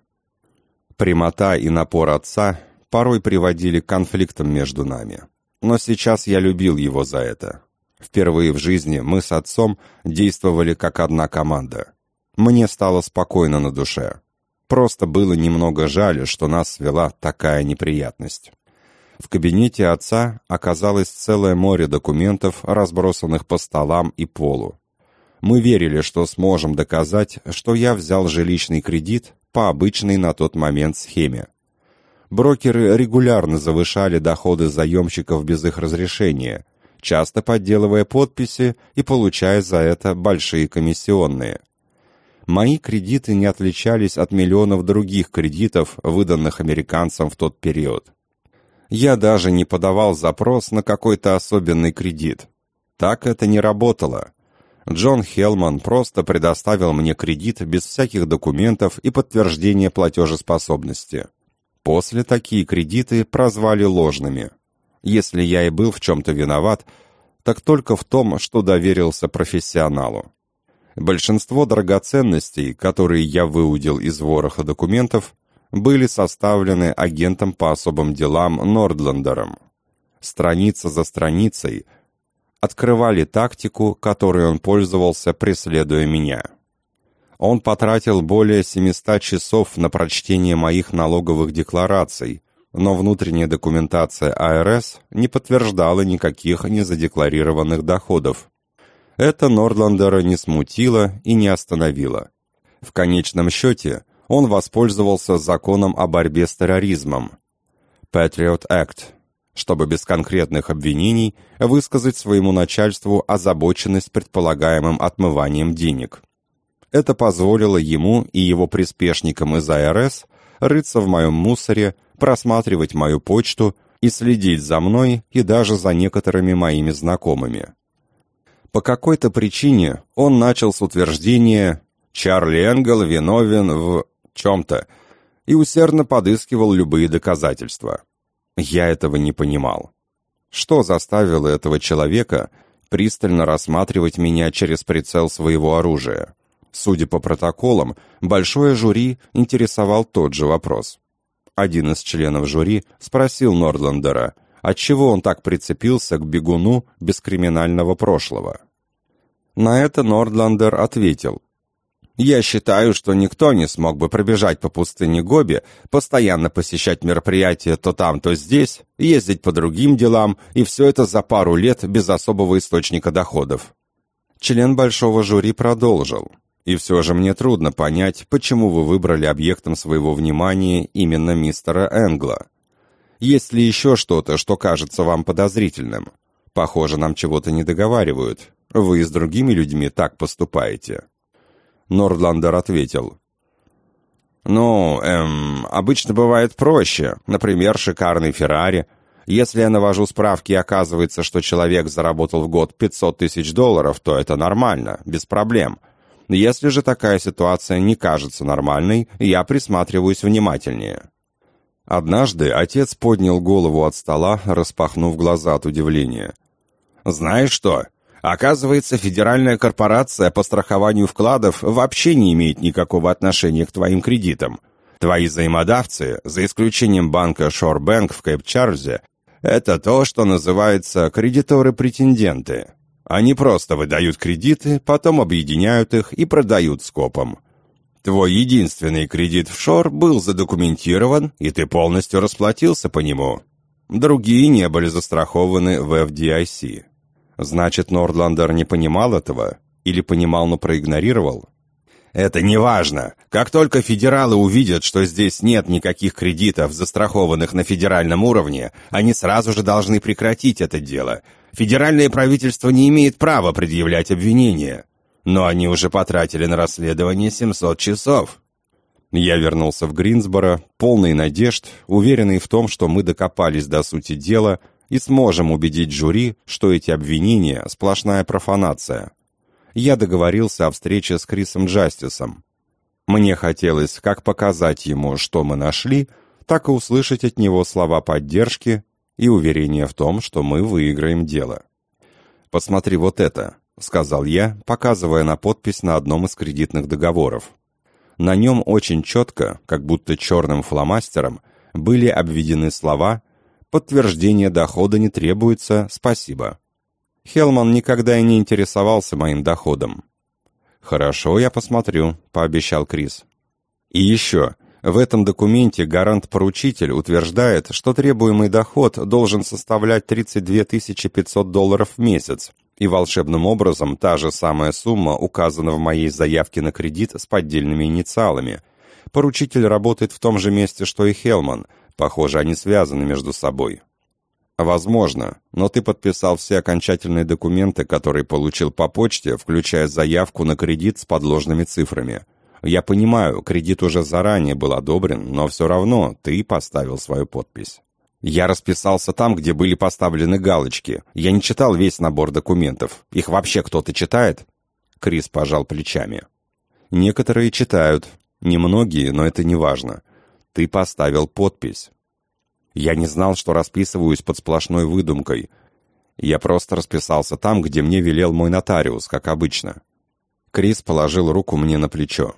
[SPEAKER 1] Прямота и напор отца порой приводили к конфликтам между нами. Но сейчас я любил его за это. Впервые в жизни мы с отцом действовали как одна команда. Мне стало спокойно на душе. Просто было немного жаль, что нас свела такая неприятность. В кабинете отца оказалось целое море документов, разбросанных по столам и полу. Мы верили, что сможем доказать, что я взял жилищный кредит по обычной на тот момент схеме. брокеры регулярно завышали доходы заемщиков без их разрешения, часто подделывая подписи и получая за это большие комиссионные. Мои кредиты не отличались от миллионов других кредитов, выданных американцам в тот период. Я даже не подавал запрос на какой-то особенный кредит. Так это не работало. Джон Хелман просто предоставил мне кредит без всяких документов и подтверждения платежеспособности. После такие кредиты прозвали ложными. Если я и был в чем-то виноват, так только в том, что доверился профессионалу. Большинство драгоценностей, которые я выудил из вороха документов, были составлены агентом по особым делам Нордландером. Страница за страницей открывали тактику, которой он пользовался, преследуя меня. Он потратил более 700 часов на прочтение моих налоговых деклараций, но внутренняя документация АРС не подтверждала никаких незадекларированных доходов. Это Нордландера не смутило и не остановило. В конечном счете, он воспользовался законом о борьбе с терроризмом, Patriot Act, чтобы без конкретных обвинений высказать своему начальству озабоченность предполагаемым отмыванием денег. Это позволило ему и его приспешникам из АРС рыться в моем мусоре, просматривать мою почту и следить за мной и даже за некоторыми моими знакомыми. По какой-то причине он начал с утверждения «Чарли Энгел виновен в чем-то» и усердно подыскивал любые доказательства. Я этого не понимал. Что заставило этого человека пристально рассматривать меня через прицел своего оружия? Судя по протоколам, большое жюри интересовал тот же вопрос. Один из членов жюри спросил Нордландера, отчего он так прицепился к бегуну без криминального прошлого. На это Нордландер ответил, я считаю, что никто не смог бы пробежать по пустыне Гоби, постоянно посещать мероприятия то там, то здесь, ездить по другим делам, и все это за пару лет без особого источника доходов. Член большого жюри продолжил. И все же мне трудно понять, почему вы выбрали объектом своего внимания именно мистера Энгла. Есть ли еще что-то, что кажется вам подозрительным? Похоже, нам чего-то не договаривают. Вы с другими людьми так поступаете. Нордландер ответил. «Ну, эм, обычно бывает проще. Например, шикарный Феррари. Если я навожу справки и оказывается, что человек заработал в год 500 тысяч долларов, то это нормально, без проблем. Если же такая ситуация не кажется нормальной, я присматриваюсь внимательнее». Однажды отец поднял голову от стола, распахнув глаза от удивления. «Знаешь что? Оказывается, Федеральная корпорация по страхованию вкладов вообще не имеет никакого отношения к твоим кредитам. Твои взаимодавцы, за исключением банка Шорбэнк в Кейп-Чарльзе, это то, что называется кредиторы-претенденты. Они просто выдают кредиты, потом объединяют их и продают скопом. Твой единственный кредит в Шор был задокументирован, и ты полностью расплатился по нему. Другие не были застрахованы в FDIC. Значит, Нордландер не понимал этого? Или понимал, но проигнорировал? Это не важно. Как только федералы увидят, что здесь нет никаких кредитов, застрахованных на федеральном уровне, они сразу же должны прекратить это дело. Федеральное правительство не имеет права предъявлять обвинения. Но они уже потратили на расследование 700 часов. Я вернулся в Гринсборо, полный надежд, уверенный в том, что мы докопались до сути дела – и сможем убедить жюри, что эти обвинения – сплошная профанация. Я договорился о встрече с Крисом Джастисом. Мне хотелось как показать ему, что мы нашли, так и услышать от него слова поддержки и уверения в том, что мы выиграем дело. «Посмотри вот это», — сказал я, показывая на подпись на одном из кредитных договоров. На нем очень четко, как будто черным фломастером, были обведены слова Подтверждение дохода не требуется, спасибо. Хелман никогда и не интересовался моим доходом. «Хорошо, я посмотрю», — пообещал Крис. «И еще, в этом документе гарант-поручитель утверждает, что требуемый доход должен составлять 32 500 долларов в месяц, и волшебным образом та же самая сумма указана в моей заявке на кредит с поддельными инициалами. Поручитель работает в том же месте, что и Хелман, Похоже, они связаны между собой. Возможно, но ты подписал все окончательные документы, которые получил по почте, включая заявку на кредит с подложными цифрами. Я понимаю, кредит уже заранее был одобрен, но все равно ты поставил свою подпись. Я расписался там, где были поставлены галочки. Я не читал весь набор документов. Их вообще кто-то читает? Крис пожал плечами. Некоторые читают. Немногие, но это не важно. Ты поставил подпись. Я не знал, что расписываюсь под сплошной выдумкой. Я просто расписался там, где мне велел мой нотариус, как обычно. Крис положил руку мне на плечо.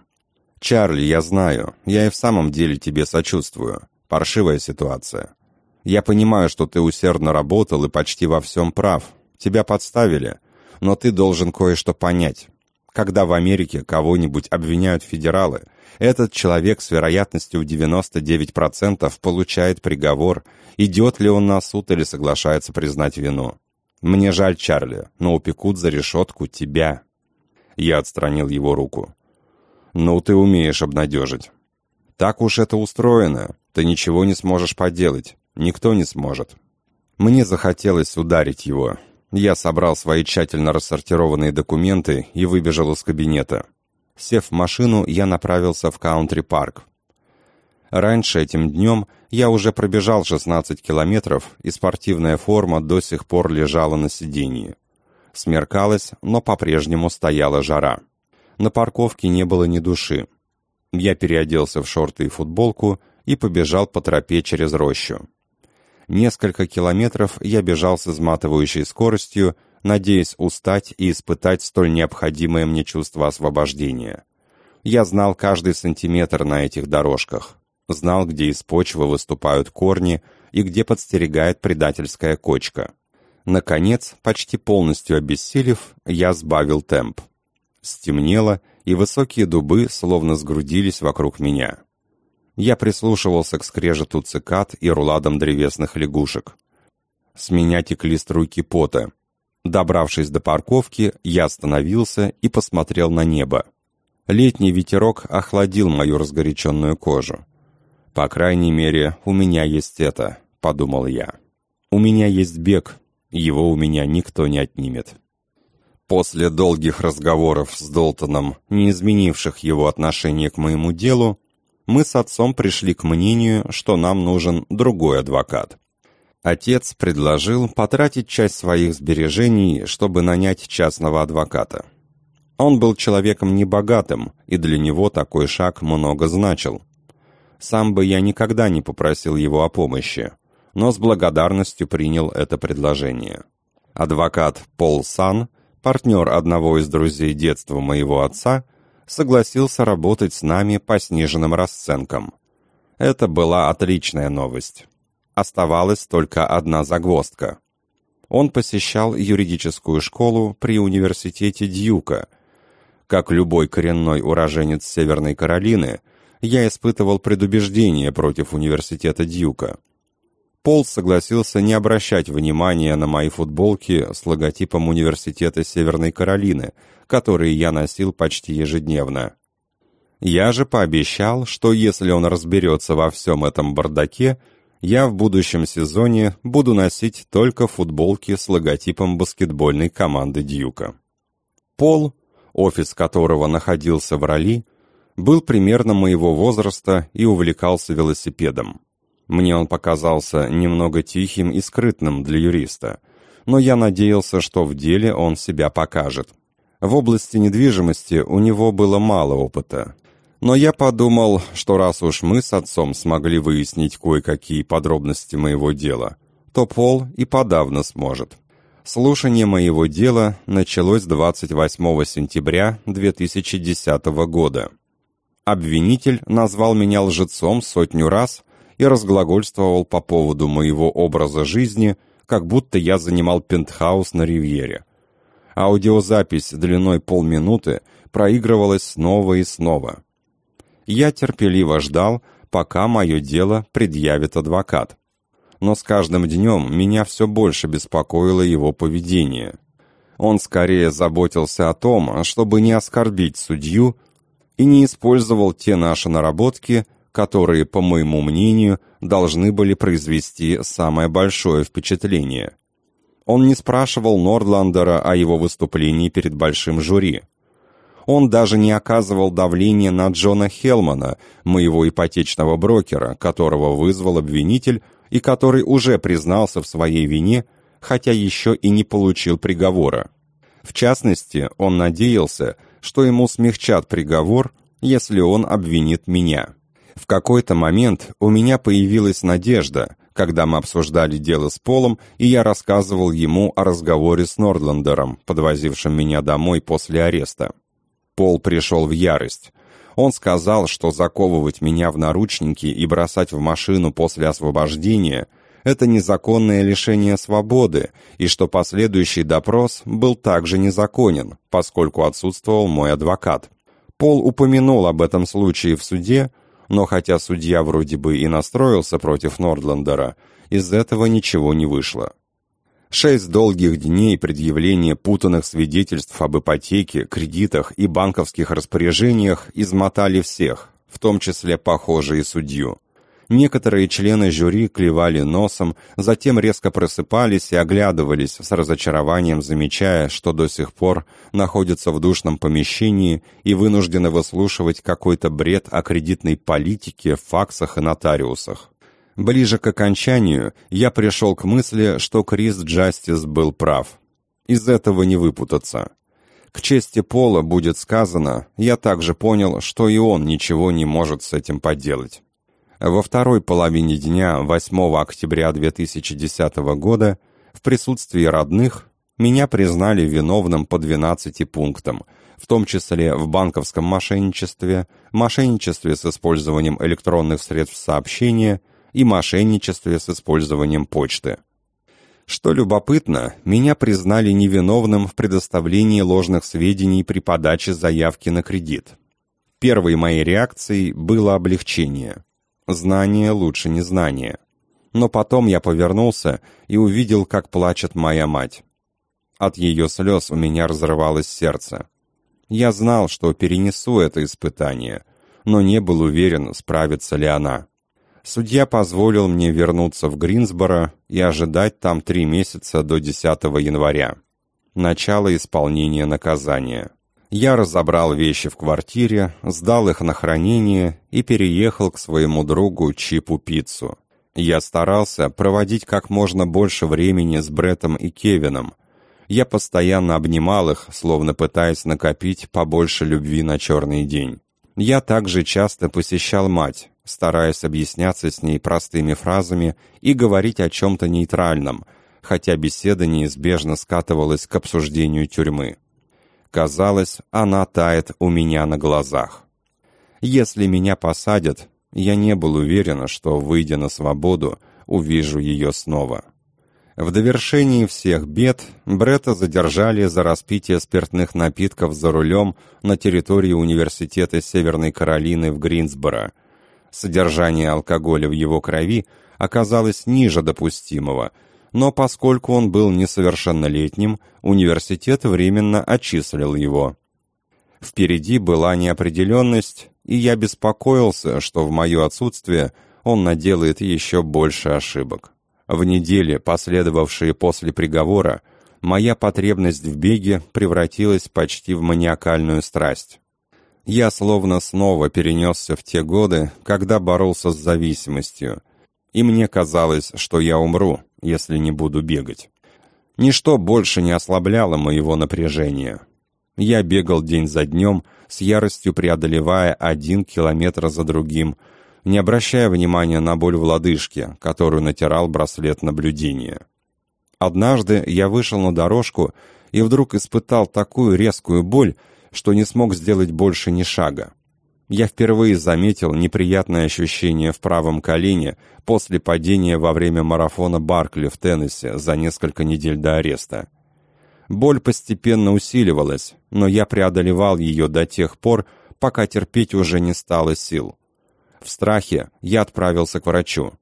[SPEAKER 1] «Чарли, я знаю. Я и в самом деле тебе сочувствую. Паршивая ситуация. Я понимаю, что ты усердно работал и почти во всем прав. Тебя подставили. Но ты должен кое-что понять. Когда в Америке кого-нибудь обвиняют федералы, этот человек с вероятностью в 99% получает приговор, идет ли он на суд или соглашается признать вину. Мне жаль, Чарли, но упекут за решетку тебя. Я отстранил его руку. Ну, ты умеешь обнадежить. Так уж это устроено. Ты ничего не сможешь поделать. Никто не сможет. Мне захотелось ударить его. Я собрал свои тщательно рассортированные документы и выбежал из кабинета. Сев в машину, я направился в каунтри-парк. Раньше этим днем я уже пробежал 16 километров, и спортивная форма до сих пор лежала на сиденье. Смеркалось, но по-прежнему стояла жара. На парковке не было ни души. Я переоделся в шорты и футболку и побежал по тропе через рощу. Несколько километров я бежал с изматывающей скоростью, надеясь устать и испытать столь необходимое мне чувство освобождения. Я знал каждый сантиметр на этих дорожках, знал, где из почвы выступают корни и где подстерегает предательская кочка. Наконец, почти полностью обессилев, я сбавил темп. Стемнело, и высокие дубы словно сгрудились вокруг меня. Я прислушивался к скрежету цикад и руладам древесных лягушек. С меня текли струйки пота, Добравшись до парковки, я остановился и посмотрел на небо. Летний ветерок охладил мою разгоряченную кожу. «По крайней мере, у меня есть это», — подумал я. «У меня есть бег, его у меня никто не отнимет». После долгих разговоров с Долтоном, не изменивших его отношение к моему делу, мы с отцом пришли к мнению, что нам нужен другой адвокат. Отец предложил потратить часть своих сбережений, чтобы нанять частного адвоката. Он был человеком небогатым, и для него такой шаг много значил. Сам бы я никогда не попросил его о помощи, но с благодарностью принял это предложение. Адвокат Пол Сан, партнер одного из друзей детства моего отца, согласился работать с нами по сниженным расценкам. Это была отличная новость. Оставалась только одна загвоздка. Он посещал юридическую школу при университете Дьюка. Как любой коренной уроженец Северной Каролины, я испытывал предубеждение против университета Дьюка. Пол согласился не обращать внимания на мои футболки с логотипом Университета Северной Каролины, которые я носил почти ежедневно. Я же пообещал, что если он разберется во всем этом бардаке, я в будущем сезоне буду носить только футболки с логотипом баскетбольной команды Дьюка. Пол, офис которого находился в Рали, был примерно моего возраста и увлекался велосипедом. Мне он показался немного тихим и скрытным для юриста, но я надеялся, что в деле он себя покажет. В области недвижимости у него было мало опыта, но я подумал, что раз уж мы с отцом смогли выяснить кое-какие подробности моего дела, то Пол и подавно сможет. Слушание моего дела началось 28 сентября 2010 года. Обвинитель назвал меня лжецом сотню раз и разглагольствовал по поводу моего образа жизни, как будто я занимал пентхаус на Ривьере. Аудиозапись длиной полминуты проигрывалась снова и снова я терпеливо ждал, пока мое дело предъявит адвокат. Но с каждым днем меня все больше беспокоило его поведение. Он скорее заботился о том, чтобы не оскорбить судью, и не использовал те наши наработки, которые, по моему мнению, должны были произвести самое большое впечатление. Он не спрашивал Нордландера о его выступлении перед большим жюри. Он даже не оказывал давления на Джона Хелмана, моего ипотечного брокера, которого вызвал обвинитель и который уже признался в своей вине, хотя еще и не получил приговора. В частности, он надеялся, что ему смягчат приговор, если он обвинит меня. В какой-то момент у меня появилась надежда, когда мы обсуждали дело с Полом, и я рассказывал ему о разговоре с Нордландером, подвозившим меня домой после ареста. Пол пришел в ярость. Он сказал, что заковывать меня в наручники и бросать в машину после освобождения – это незаконное лишение свободы, и что последующий допрос был также незаконен, поскольку отсутствовал мой адвокат. Пол упомянул об этом случае в суде, но хотя судья вроде бы и настроился против Нордландера, из этого ничего не вышло. Шесть долгих дней предъявления путанных свидетельств об ипотеке, кредитах и банковских распоряжениях измотали всех, в том числе, похоже, и судью. Некоторые члены жюри клевали носом, затем резко просыпались и оглядывались с разочарованием, замечая, что до сих пор находятся в душном помещении и вынуждены выслушивать какой-то бред о кредитной политике, факсах и нотариусах. Ближе к окончанию я пришел к мысли, что Крис Джастис был прав. Из этого не выпутаться. К чести Пола будет сказано, я также понял, что и он ничего не может с этим поделать. Во второй половине дня 8 октября 2010 года в присутствии родных меня признали виновным по 12 пунктам, в том числе в банковском мошенничестве, мошенничестве с использованием электронных средств сообщения – и мошенничестве с использованием почты. Что любопытно, меня признали невиновным в предоставлении ложных сведений при подаче заявки на кредит. Первой моей реакцией было облегчение. Знание лучше незнания. Но потом я повернулся и увидел, как плачет моя мать. От ее слез у меня разрывалось сердце. Я знал, что перенесу это испытание, но не был уверен, справится ли она судья позволил мне вернуться в Гринсборо и ожидать там три месяца до 10 января, начало исполнения наказания. Я разобрал вещи в квартире, сдал их на хранение и переехал к своему другу Чипу Пиццу. Я старался проводить как можно больше времени с Бреттом и Кевином. Я постоянно обнимал их, словно пытаясь накопить побольше любви на черный день. Я также часто посещал мать, стараясь объясняться с ней простыми фразами и говорить о чем-то нейтральном, хотя беседа неизбежно скатывалась к обсуждению тюрьмы. Казалось, она тает у меня на глазах. Если меня посадят, я не был уверен, что, выйдя на свободу, увижу ее снова. В довершении всех бед Бретта задержали за распитие спиртных напитков за рулем на территории Университета Северной Каролины в Гринсборо – Содержание алкоголя в его крови оказалось ниже допустимого, но поскольку он был несовершеннолетним, университет временно отчислил его. Впереди была неопределенность, и я беспокоился, что в мое отсутствие он наделает еще больше ошибок. В неделе, последовавшие после приговора, моя потребность в беге превратилась почти в маниакальную страсть. Я словно снова перенесся в те годы, когда боролся с зависимостью, и мне казалось, что я умру, если не буду бегать. Ничто больше не ослабляло моего напряжения. Я бегал день за днем, с яростью преодолевая один километр за другим, не обращая внимания на боль в лодыжке, которую натирал браслет наблюдения. Однажды я вышел на дорожку и вдруг испытал такую резкую боль, что не смог сделать больше ни шага. Я впервые заметил неприятное ощущение в правом колене после падения во время марафона Баркли в Теннессе за несколько недель до ареста. Боль постепенно усиливалась, но я преодолевал ее до тех пор, пока терпеть уже не стало сил. В страхе я отправился к врачу.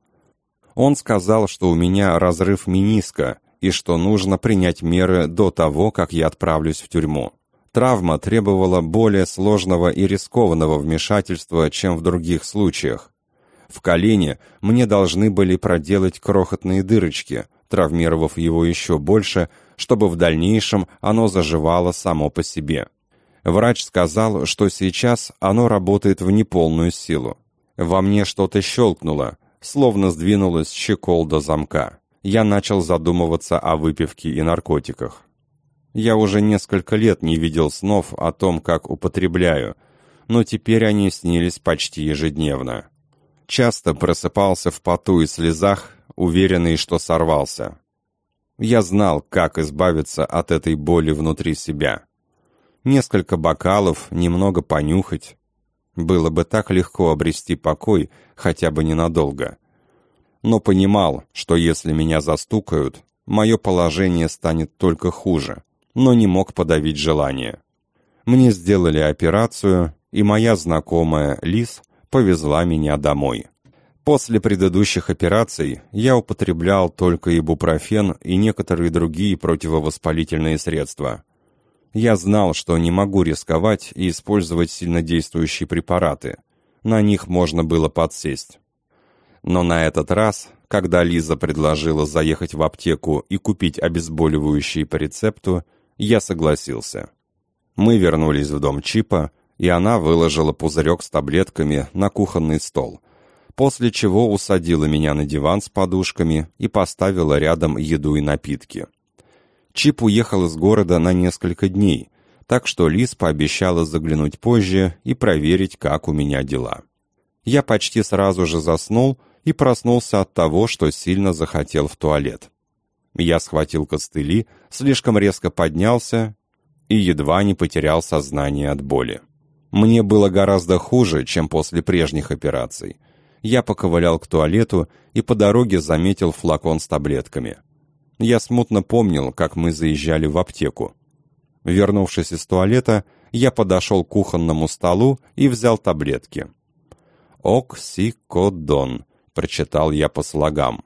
[SPEAKER 1] Он сказал, что у меня разрыв мениска и что нужно принять меры до того, как я отправлюсь в тюрьму. Травма требовала более сложного и рискованного вмешательства, чем в других случаях. В колене мне должны были проделать крохотные дырочки, травмировав его еще больше, чтобы в дальнейшем оно заживало само по себе. Врач сказал, что сейчас оно работает в неполную силу. Во мне что-то щелкнуло, словно сдвинулась щеколда замка. Я начал задумываться о выпивке и наркотиках. Я уже несколько лет не видел снов о том, как употребляю, но теперь они снились почти ежедневно. Часто просыпался в поту и слезах, уверенный, что сорвался. Я знал, как избавиться от этой боли внутри себя. Несколько бокалов, немного понюхать. Было бы так легко обрести покой, хотя бы ненадолго. Но понимал, что если меня застукают, мое положение станет только хуже, но не мог подавить желание. Мне сделали операцию, и моя знакомая Лиз повезла меня домой. После предыдущих операций я употреблял только ибупрофен и некоторые другие противовоспалительные средства. Я знал, что не могу рисковать и использовать сильнодействующие препараты. На них можно было подсесть. Но на этот раз, когда Лиза предложила заехать в аптеку и купить обезболивающие по рецепту, я согласился. Мы вернулись в дом Чипа, и она выложила пузырек с таблетками на кухонный стол, после чего усадила меня на диван с подушками и поставила рядом еду и напитки. Чип уехал из города на несколько дней, так что Лиз пообещала заглянуть позже и проверить, как у меня дела. Я почти сразу же заснул и проснулся от того, что сильно захотел в туалет. Я схватил костыли, слишком резко поднялся и едва не потерял сознание от боли. Мне было гораздо хуже, чем после прежних операций. Я поковылял к туалету и по дороге заметил флакон с таблетками. Я смутно помнил, как мы заезжали в аптеку. Вернувшись из туалета, я подошел к кухонному столу и взял таблетки. «Оксикодон», — прочитал я по слогам.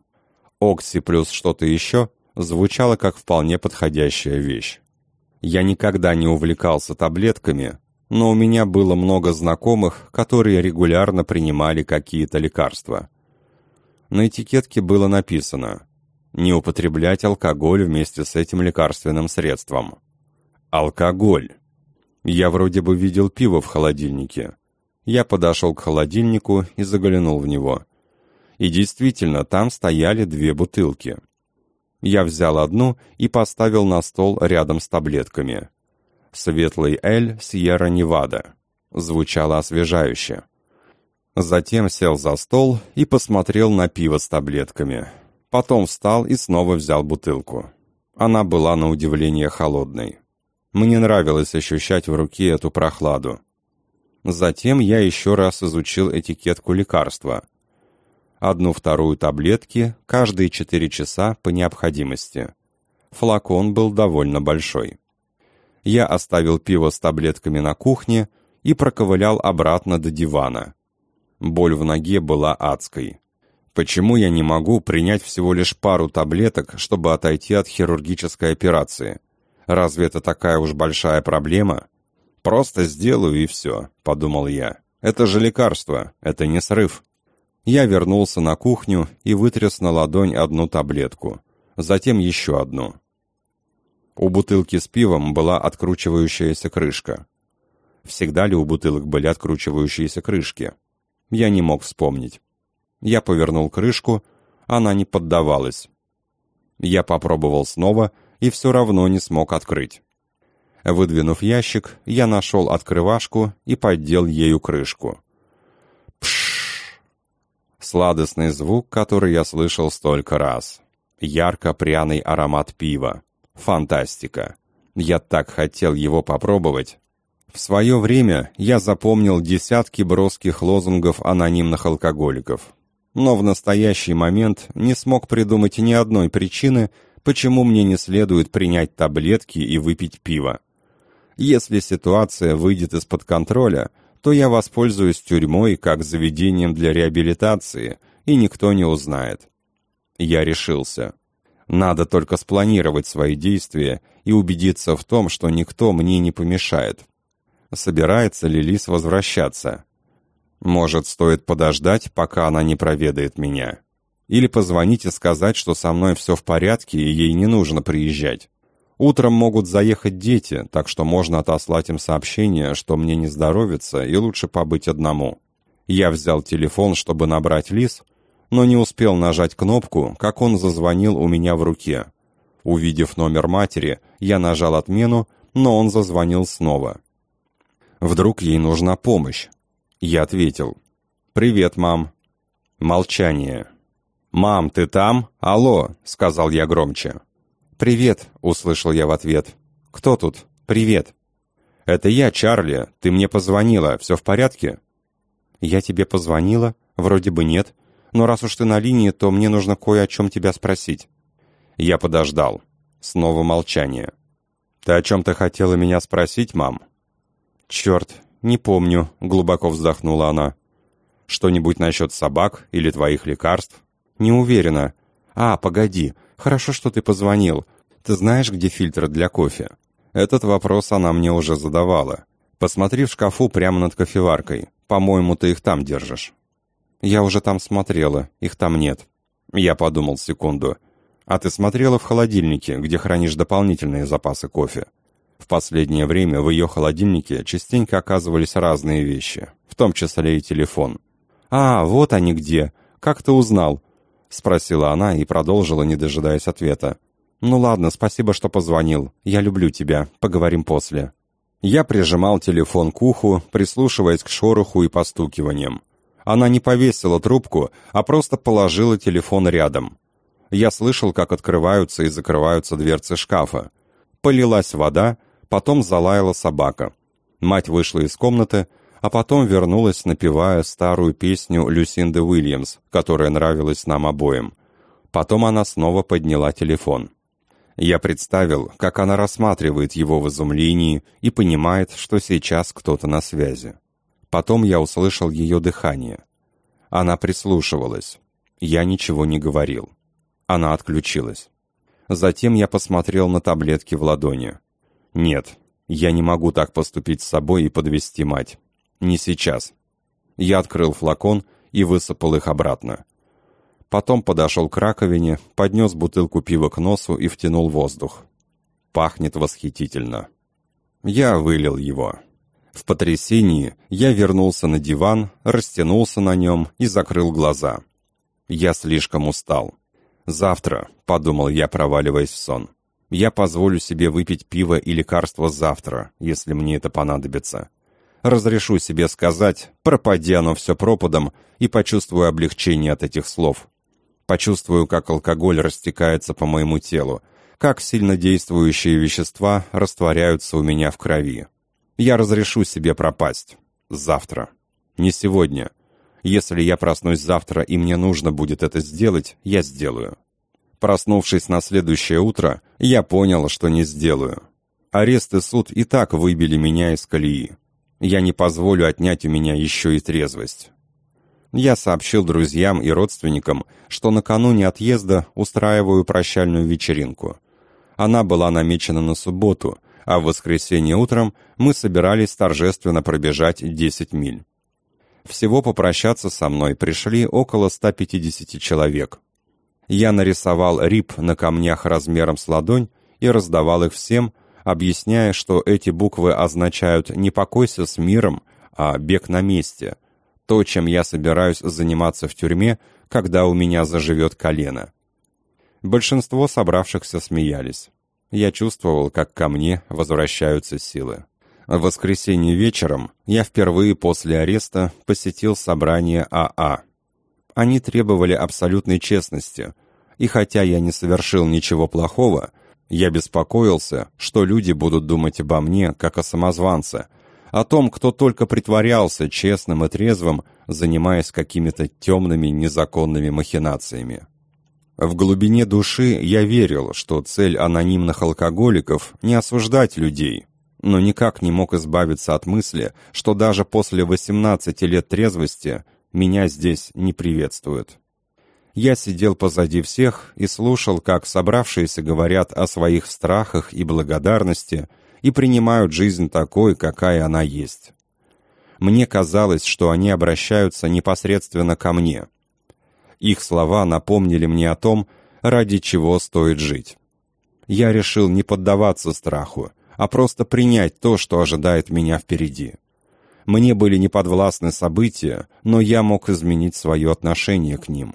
[SPEAKER 1] «Окси плюс что-то еще» звучало как вполне подходящая вещь. Я никогда не увлекался таблетками, но у меня было много знакомых, которые регулярно принимали какие-то лекарства. На этикетке было написано «Не употреблять алкоголь вместе с этим лекарственным средством». Алкоголь. Я вроде бы видел пиво в холодильнике. Я подошел к холодильнику и заглянул в него. И действительно, там стояли две бутылки. Я взял одну и поставил на стол рядом с таблетками. «Светлый Эль Сьерра Невада». Звучало освежающе. Затем сел за стол и посмотрел на пиво с таблетками. Потом встал и снова взял бутылку. Она была на удивление холодной. Мне нравилось ощущать в руке эту прохладу. Затем я еще раз изучил этикетку лекарства. Одну-вторую таблетки каждые четыре часа по необходимости. Флакон был довольно большой я оставил пиво с таблетками на кухне и проковылял обратно до дивана. Боль в ноге была адской. Почему я не могу принять всего лишь пару таблеток, чтобы отойти от хирургической операции? Разве это такая уж большая проблема? Просто сделаю и все, подумал я. Это же лекарство, это не срыв. Я вернулся на кухню и вытряс на ладонь одну таблетку, затем еще одну. У бутылки с пивом была откручивающаяся крышка. Всегда ли у бутылок были откручивающиеся крышки? Я не мог вспомнить. Я повернул крышку, она не поддавалась. Я попробовал снова и все равно не смог открыть. Выдвинув ящик, я нашел открывашку и поддел ею крышку. Пшш! Сладостный звук, который я слышал столько раз. Ярко-пряный аромат пива. Фантастика. Я так хотел его попробовать. В свое время я запомнил десятки броских лозунгов анонимных алкоголиков. Но в настоящий момент не смог придумать ни одной причины, почему мне не следует принять таблетки и выпить пиво. Если ситуация выйдет из-под контроля, то я воспользуюсь тюрьмой как заведением для реабилитации, и никто не узнает. Я решился. Надо только спланировать свои действия и убедиться в том, что никто мне не помешает. Собирается ли Лис возвращаться? Может, стоит подождать, пока она не проведает меня? Или позвонить и сказать, что со мной все в порядке и ей не нужно приезжать? Утром могут заехать дети, так что можно отослать им сообщение, что мне не здоровится и лучше побыть одному. Я взял телефон, чтобы набрать Лис, но не успел нажать кнопку, как он зазвонил у меня в руке. Увидев номер матери, я нажал отмену, но он зазвонил снова. Вдруг ей нужна помощь. Я ответил. «Привет, мам». Молчание. «Мам, ты там? Алло!» — сказал я громче. «Привет», — услышал я в ответ. «Кто тут? Привет». «Это я, Чарли. Ты мне позвонила. Все в порядке?» «Я тебе позвонила? Вроде бы нет. Но раз уж ты на линии, то мне нужно кое о чем тебя спросить». Я подождал. Снова молчание. «Ты о чем-то хотела меня спросить, мам?» «Черт, не помню», — глубоко вздохнула она. «Что-нибудь насчет собак или твоих лекарств?» «Не уверена. А, погоди, «Хорошо, что ты позвонил. Ты знаешь, где фильтр для кофе?» Этот вопрос она мне уже задавала. «Посмотри в шкафу прямо над кофеваркой. По-моему, ты их там держишь». «Я уже там смотрела. Их там нет». Я подумал секунду. «А ты смотрела в холодильнике, где хранишь дополнительные запасы кофе?» Последнее время в ее холодильнике частенько оказывались разные вещи, в том числе и телефон. «А, вот они где! Как ты узнал? — спросила она и продолжила, не дожидаясь ответа. «Ну ладно, спасибо, что позвонил. Я люблю тебя. Поговорим после». Я прижимал телефон к уху, прислушиваясь к шороху и постукиваниям. Она не повесила трубку, а просто положила телефон рядом. Я слышал, как открываются и закрываются дверцы шкафа. Полилась вода, потом залаяла собака. Мать вышла из комнаты, а потом вернулась, напевая старую песню Люсинды Уильямс, которая нравилась нам обоим. Потом она снова подняла телефон. Я представил, как она рассматривает его в изумлении и понимает, что сейчас кто-то на связи. Потом я услышал ее дыхание. Она прислушивалась. Я ничего не говорил. Она отключилась. Затем я посмотрел на таблетки в ладони. Нет, я не могу так поступить с собой и подвести мать. Не сейчас. Я открыл флакон и высыпал их обратно. Потом подошел к раковине, поднес бутылку пива к носу и втянул воздух. Пахнет восхитительно. Я вылил его. В потрясении я вернулся на диван, растянулся на нем и закрыл глаза. Я слишком устал. «Завтра», — подумал я, проваливаясь в сон, — «я позволю себе выпить пиво и лекарство завтра, если мне это понадобится разрешу себе сказать, пропади оно все пропадом, и почувствую облегчение от этих слов. Почувствую, как алкоголь растекается по моему телу, как сильно действующие вещества растворяются у меня в крови. Я разрешу себе пропасть. Завтра. Не сегодня. Если я проснусь завтра и мне нужно будет это сделать, я сделаю. Проснувшись на следующее утро, я понял, что не сделаю. Арест и суд и так выбили меня из колеи. Я не позволю отнять у меня еще и трезвость. Я сообщил друзьям и родственникам, что накануне отъезда устраиваю прощальную вечеринку. Она была намечена на субботу, а в воскресенье утром мы собирались торжественно пробежать 10 миль. Всего попрощаться со мной пришли около 150 человек. Я нарисовал рип на камнях размером с ладонь и раздавал их всем, объясняя, что эти буквы означают «не покойся с миром», а «бег на месте», то, чем я собираюсь заниматься в тюрьме, когда у меня заживет колено. Большинство собравшихся смеялись. Я чувствовал, как ко мне возвращаются силы. В воскресенье вечером я впервые после ареста посетил собрание АА. Они требовали абсолютной честности, и хотя я не совершил ничего плохого, я беспокоился, что люди будут думать обо мне, как о самозванце, о том, кто только притворялся честным и трезвым, занимаясь какими-то темными незаконными махинациями. В глубине души я верил, что цель анонимных алкоголиков – не осуждать людей, но никак не мог избавиться от мысли, что даже после 18 лет трезвости меня здесь не приветствуют. Я сидел позади всех и слушал, как собравшиеся говорят о своих страхах и благодарности и принимают жизнь такой, какая она есть. Мне казалось, что они обращаются непосредственно ко мне. Их слова напомнили мне о том, ради чего стоит жить. Я решил не поддаваться страху, а просто принять то, что ожидает меня впереди. Мне были неподвластны события, но я мог изменить свое отношение к ним.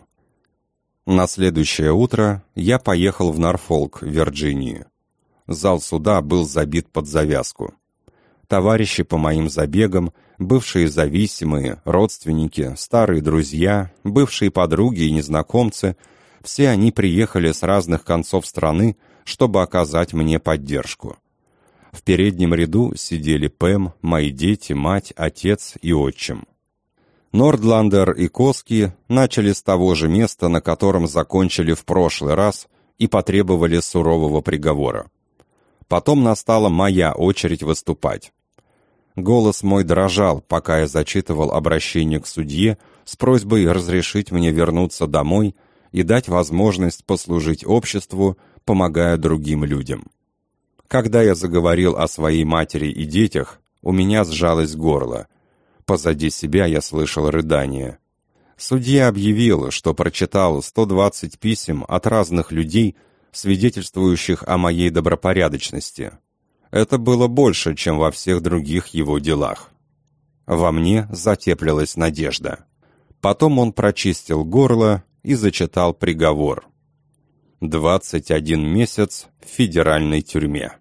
[SPEAKER 1] На следующее утро я поехал в Норфолк, Вирджинию. Зал суда был забит под завязку. Товарищи по моим забегам, бывшие зависимые, родственники, старые друзья, бывшие подруги и незнакомцы – все они приехали с разных концов страны, чтобы оказать мне поддержку. В переднем ряду сидели Пэм, мои дети, мать, отец и отчим. Нордландер и Коски начали с того же места, на котором закончили в прошлый раз, и потребовали сурового приговора. Потом настала моя очередь выступать. Голос мой дрожал, пока я зачитывал обращение к судье с просьбой разрешить мне вернуться домой и дать возможность послужить обществу, помогая другим людям. Когда я заговорил о своей матери и детях, у меня сжалось горло. Позади себя я слышал рыдания. Судья объявил, что прочитал 120 писем от разных людей, свидетельствующих о моей добропорядочности. Это было больше, чем во всех других его делах. Во мне затеплилась надежда. Потом он прочистил горло и зачитал приговор. 21 месяц в федеральной тюрьме.